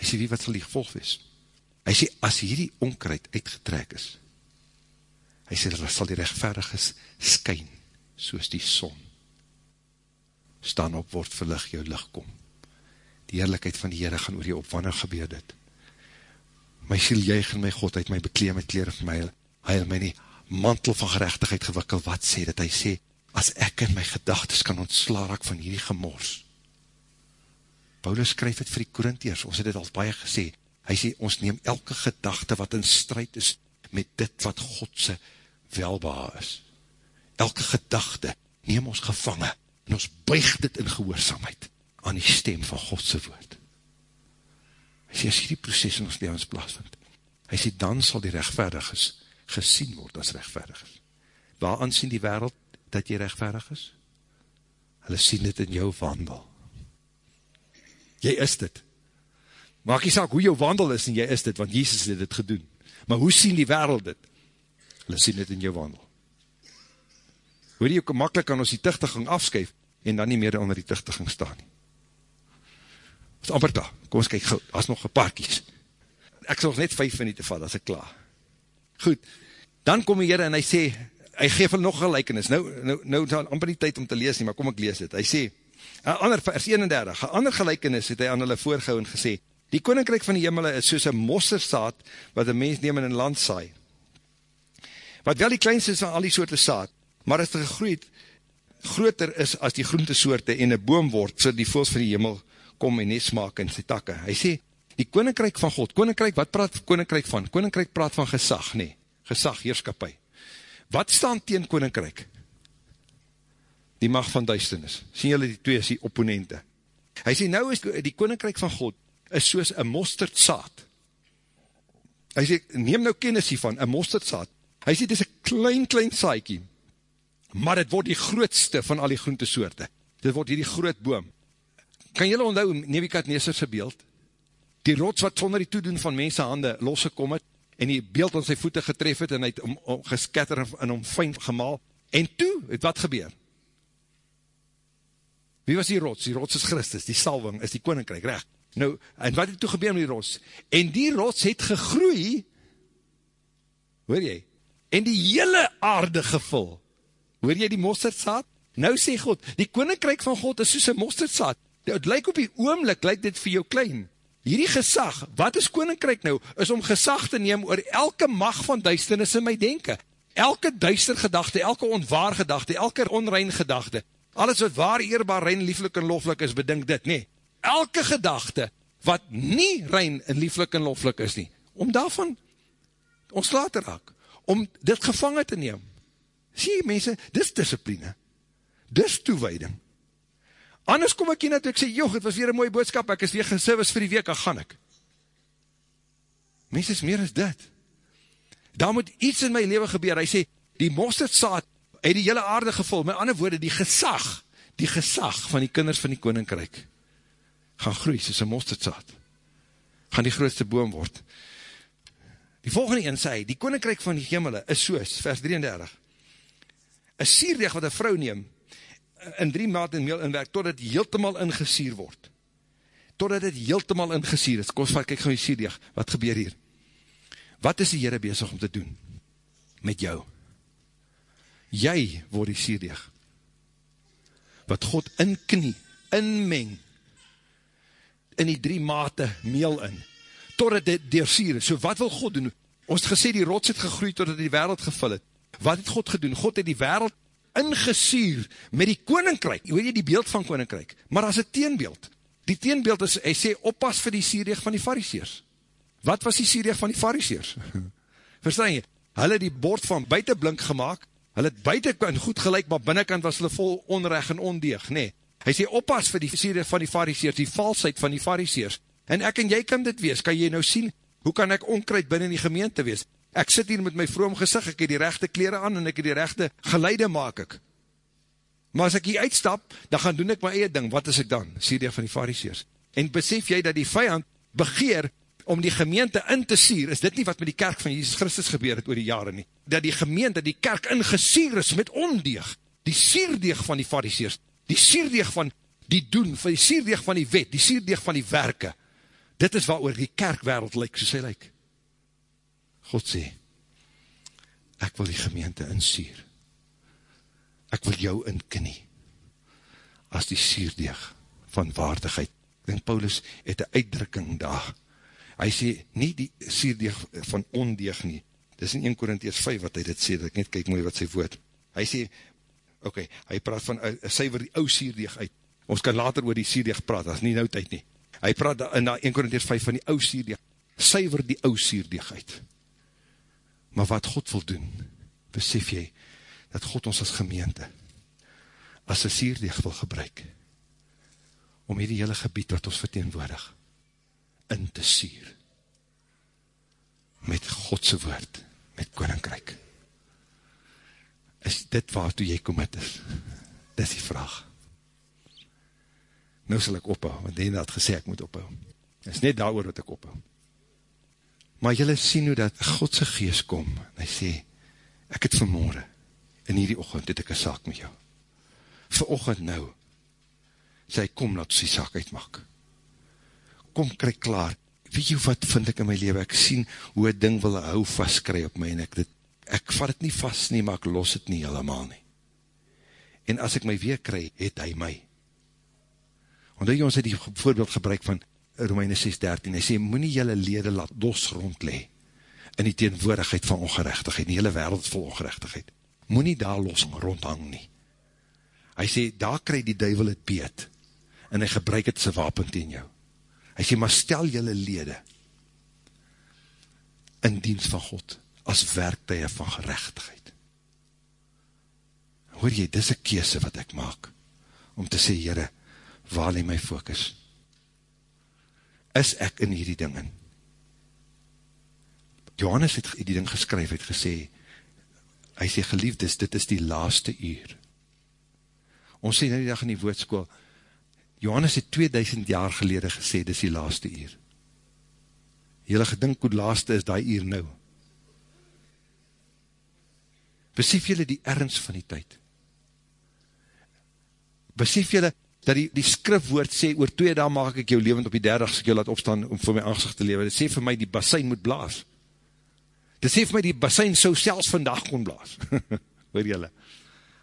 Hy sê, wie wat sal die gevolg wees? Hy sê, as hierdie onkruid uitgetrek is, hy sê, dat sal die rechtvaardiges skyn, soos die son. Staan op, word verlig, jou licht kom. Die heerlijkheid van die Heere gaan oor jou op, wanneer gebeur dit? My siel juig in my God, uit my bekleem met kleren van my, hy het my nie. Mantel van gerechtigheid gewikkel, wat sê dat hy sê, as ek in my gedagtes kan ontslaak van hierdie gemors, Paulus skryf het vir die Korintiers, ons het dit al baie gesê, hy sê, ons neem elke gedachte wat in strijd is, met dit wat Godse welbaar is. Elke gedachte neem ons gevangen, en ons buig dit in gehoorzaamheid, aan die stem van Godse woord. Hy sê, as hierdie proces in ons levens plaasvind, hy sê, dan sal die rechtvaardiges gesien word as rechtvaardiges. Waar aansien die wereld dat jy rechtvaardig is? Hulle sien dit in jou wandel jy is dit. Maak jy saak hoe jou wandel is en jy is dit, want Jesus het dit gedoen. Maar hoe sien die wereld dit? Hulle sien dit in jou wandel. Hoe die ook makkelijk kan ons die tuchtiging afskuif en dan nie meer onder die tuchtiging staan nie. Is amper daar, kom ons kyk gauw, as nog een paar kies. Ek sal net vijf minuut te vat, as ek klaar. Goed, dan kom die Heere en hy sê, hy geef hulle nog gelijkenis, nou, nou, nou is amper die tijd om te lees nie, maar kom ek lees dit. Hy sê, Een ander, vers 31, een ander gelijkenis het hy aan hulle voorgehou en gesê, die koninkryk van die hemel is soos een mossersaad, wat een mens neem in een land saai. Wat wel die kleinste is van al die soorte saad, maar as het gegroeid, groter is as die groentesoorte en een boom word, so die voels van die hemel kom en nes maak in sy takke. Hy sê, die koninkryk van God, koninkryk, wat praat koninkryk van? Koninkryk praat van gesag, nee, gesag, heerskapie. Wat staan teen koninkryk? die mag van duisternis. Sien julle die twee as die opponente. Hy sê, nou is die koninkryk van God, is soos een mosterd saad. Hy sê, neem nou kennis hiervan, een mosterd saad. Hy sê, dit is een klein, klein saaikie, maar het word die grootste van al die groentesoorte. Dit word hier die groot boom. Kan julle onthou, Nebukadneserse beeld? Die rots wat sonder die toedoen van mense hande losgekom het, en die beeld aan sy voete getref het, en hy het om, om, geskatter en om fijn gemaal. En toe, het wat gebeur? Wie was die rots? Die rots is Christus, die salving is die koninkryk, recht. Nou, en wat het toe gebeur met die rots? En die rots het gegroei, hoor jy, en die hele aarde gevul. Hoor jy die mosterdsaad? Nou sê God, die koninkryk van God is soos een mosterdsaad. Het lyk op die oomlik, lyk dit vir jou klein. Hierdie gesag, wat is koninkryk nou? Is om gesag te neem oor elke mag van duisternis in my denken. Elke duister gedachte, elke onwaar gedachte, elke onrein gedachte, alles wat waar, eerbaar, rein, lieflik en loflik is, bedink dit, nee. Elke gedachte, wat nie rein en lieflik en loflik is nie, om daarvan ons later raak, om dit gevangen te neem. Sê mense, dis discipline, dis toewijding. Anders kom ek hier net, ek sê, joh, het was weer een mooie boodskap, ek is weer geservice vir die week, dan gaan ek. Mense is meer as dit. Daar moet iets in my leven gebeur, hy sê, die mosterd saad, het die hele aarde gevul, met ander woorde, die gesag, die gesag van die kinders van die koninkryk, gaan groei, soos een mosterdzaad, gaan die grootste boom word. Die volgende een sê, die koninkryk van die hemele is soos, vers 33, een sierdeeg wat een vrou neem, in drie maat en meel inwerk, totdat het heeltemal ingesier word, totdat het heeltemal ingesier is, kom ons kyk gaan die sierdeeg, wat gebeur hier? Wat is die Heere bezig om te doen? Met jou? jy word die sierdeeg, wat God inknie, inmeng, in die drie mate meel in, totdat dit deursier is. So wat wil God doen? Ons het gesê die rots het gegroeid totdat die wereld gevul het. Wat het God gedoen? God het die wereld ingesier met die koninkryk, hoe jy die beeld van koninkryk, maar as een teenbeeld, die teenbeeld is, hy sê, oppas vir die sierdeeg van die fariseers, wat was die sierdeeg van die fariseers? Verstaan jy, hulle die bord van buiten blink gemaakt, hulle het buitenkant goed gelijk, maar binnenkant was hulle vol onrecht en ondeeg, nee, hy sê, oppas vir die sierdeeg van die fariseers, die valsheid van die fariseers, en ek en jy kan dit wees, kan jy nou sien, hoe kan ek onkruid binnen die gemeente wees, ek sit hier met my vroom gezicht, ek het die rechte kleren aan, en ek het die rechte geleide maak ek, maar as ek hier uitstap, dan gaan doen ek my eie ding, wat is ek dan, sierdeeg van die fariseers, en besef jy dat die vijand begeer, om die gemeente in te sier, is dit nie wat met die kerk van Jesus Christus gebeur het oor die jare nie, dat die gemeente, die kerk ingesier is met ondeeg, die sierdeeg van die fariseers, die sierdeeg van die doen, die sierdeeg van die wet, die sierdeeg van die werke, dit is wat oor die kerkwereld lyk, soos hy lyk. God sê, ek wil die gemeente insier, ek wil jou inknie, as die sierdeeg van waardigheid. Ik denk Paulus het een uitdrukking daar, hy sê, nie die sierdeeg van ondeeg nie, dit is in 1 Korinties 5 wat hy dit sê, dat ek net kyk mooi wat sy woord, hy sê, okay, hy praat van, uh, syver die ou sierdeeg uit, ons kan later oor die sierdeeg praat, dat is nie nou tyd nie, hy praat in 1 Korinties 5 van die ou sierdeeg, syver die ou sierdeeg uit, maar wat God wil doen, besef jy, dat God ons as gemeente, as een sierdeeg wil gebruik, om hierdie hele gebied wat ons verteenwoordig, in te sier met Godse woord, met koninkryk. Is dit waartoe jy kom het is? Dit is die vraag. Nou sal ek ophou, want die had gesê ek moet ophou. Het is net daar wat ek ophou. Maar jylle sien hoe dat Godse geest kom, en hy sê, ek het vanmorgen, in hierdie ochend, het ek een saak met jou. Voor ochend nou, sê hy, kom, laat ons die saak uitmaak kom kry klaar, weet jy wat vind ek in my leven, ek sien hoe een ding wil hou vastkry op my, en ek, dit, ek vat het nie vast nie, maar ek los het nie helemaal nie. En as ek my weer kry, het hy my. Want hy ons het die voorbeeld gebruik van Romeine 6.13, hy sê, moet nie jylle lede laat los rondlee, in die teenwoordigheid van ongerechtigheid, die hele wereld vol ongerechtigheid. Moet nie daar los rondhang nie. Hy sê, daar kry die duivel het beet, en hy gebruik het sy wapen teen jou. Hy sê, maar stel jylle lede in dienst van God as werktuie van gerechtigheid. Hoor jy, dis een kese wat ek maak om te sê, jyre, waar lie my focus? Is ek in hierdie dingen? Johannes het die ding geskryf, het gesê, hy sê, geliefdes, dit is die laaste uur. Ons sê nou die dag in die woordskoel, Johannes het 2000 jaar gelede gesê, dis die laaste uur. Julle gedink hoe laaste is die uur nou. Besef julle die ernst van die tyd. Besef julle dat die, die skrifwoord sê, oor twee dagen maak ek jou levend op die derde, as ek jou laat opstaan om vir my aangezicht te lewe. Dit sê vir my die basijn moet blaas. Dit sê vir my die basijn so selfs vandag kon blaas. Hoor julle?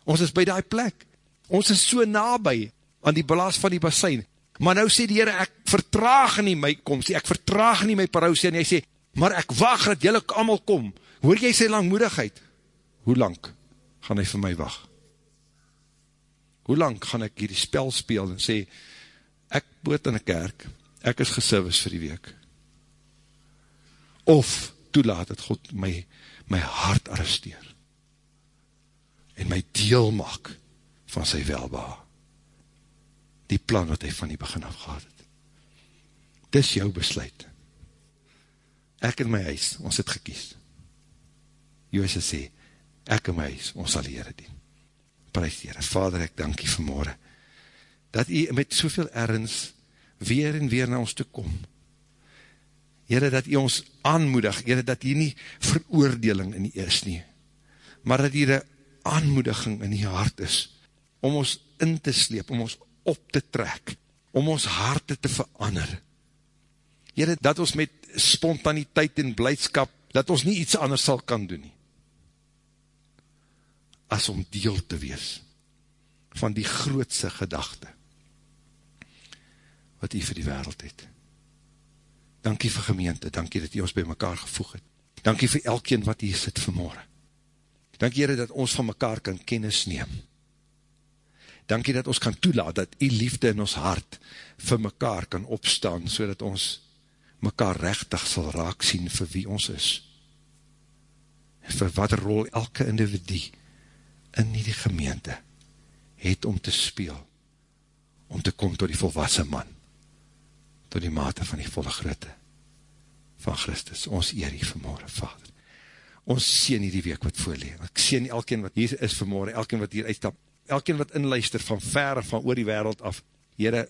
Ons is by die plek. Ons is so nabij aan die blaas van die basijn. Maar nou sê die Heere, ek vertraag nie my komst, ek vertraag nie my parousie, en hy sê, maar ek wacht dat jylle allemaal kom. Hoor jy sy langmoedigheid? Hoe lang gaan hy vir my wacht? Hoe lang gaan ek hier die spel speel en sê, ek boot in die kerk, ek is geservice vir die week. Of toelaat dat God my, my hart arresteer en my deel maak van sy welbaar die plan wat hy van die begin af gehad het. Dis jou besluit. Ek en my huis, ons het gekies. Joos sê, ek en my huis, ons sal die Heere dien. Prijs Heere. Vader, ek dank jy vanmorgen, dat jy met soveel ergens weer en weer na ons toe kom. Heere, dat jy ons aanmoedig, Heere, dat jy nie veroordeling in die is nie, maar dat jy die aanmoediging in die hart is, om ons in te sleep, om ons op te trek, om ons harte te verander. Heren, dat ons met spontaniteit en blijdskap, dat ons nie iets anders sal kan doen nie, as om deel te wees van die grootse gedachte, wat jy vir die wereld het. Dankie vir gemeente, dankie dat jy ons by mekaar gevoeg het. Dankie vir elkeen wat hier sit vanmorgen. Dankie Heere dat ons van mekaar kan kennis neem. Dankie dat ons kan toelaat dat die liefde in ons hart vir mekaar kan opstaan, so dat ons mekaar rechtig sal raak sien vir wie ons is. En vir wat rol elke individu in die gemeente het om te speel, om te kom tot die volwassen man, tot die mate van die volle grootte van Christus. Ons eer hier vanmorgen, Vader. Ons sien hier die week wat voorleen. Ek sien elkeen wat hier is vanmorgen, elkeen wat hier uitstap, elkeen wat inluister van ver, van oor die wereld af, Heere,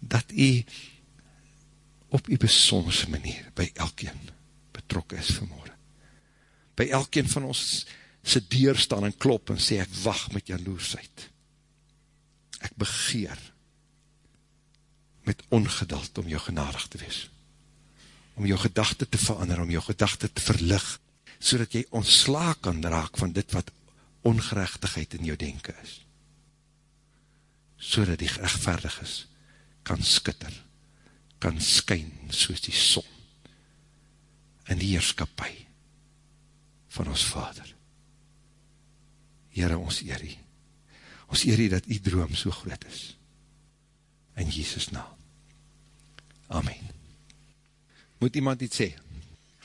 dat u op die besonse manier by elkeen betrokken is vanmorgen. By elkeen van ons sy deur staan en klop en sê ek wacht met jaloersheid. Ek begeer met ongeduld om jou genadig te wees. Om jou gedachte te verander, om jou gedachte te verlig, so dat jy ontsla kan raak van dit wat ongerechtigheid in jou denken is. So dat die gerechtvaardig is, kan skitter kan skyn soos die son in die heerskapie van ons vader. Heere, ons eerie. Ons eerie dat die droom so groot is. In Jesus naam. Amen. Moet iemand iets sê?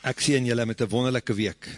Ek sê in julle met een wonderlijke week.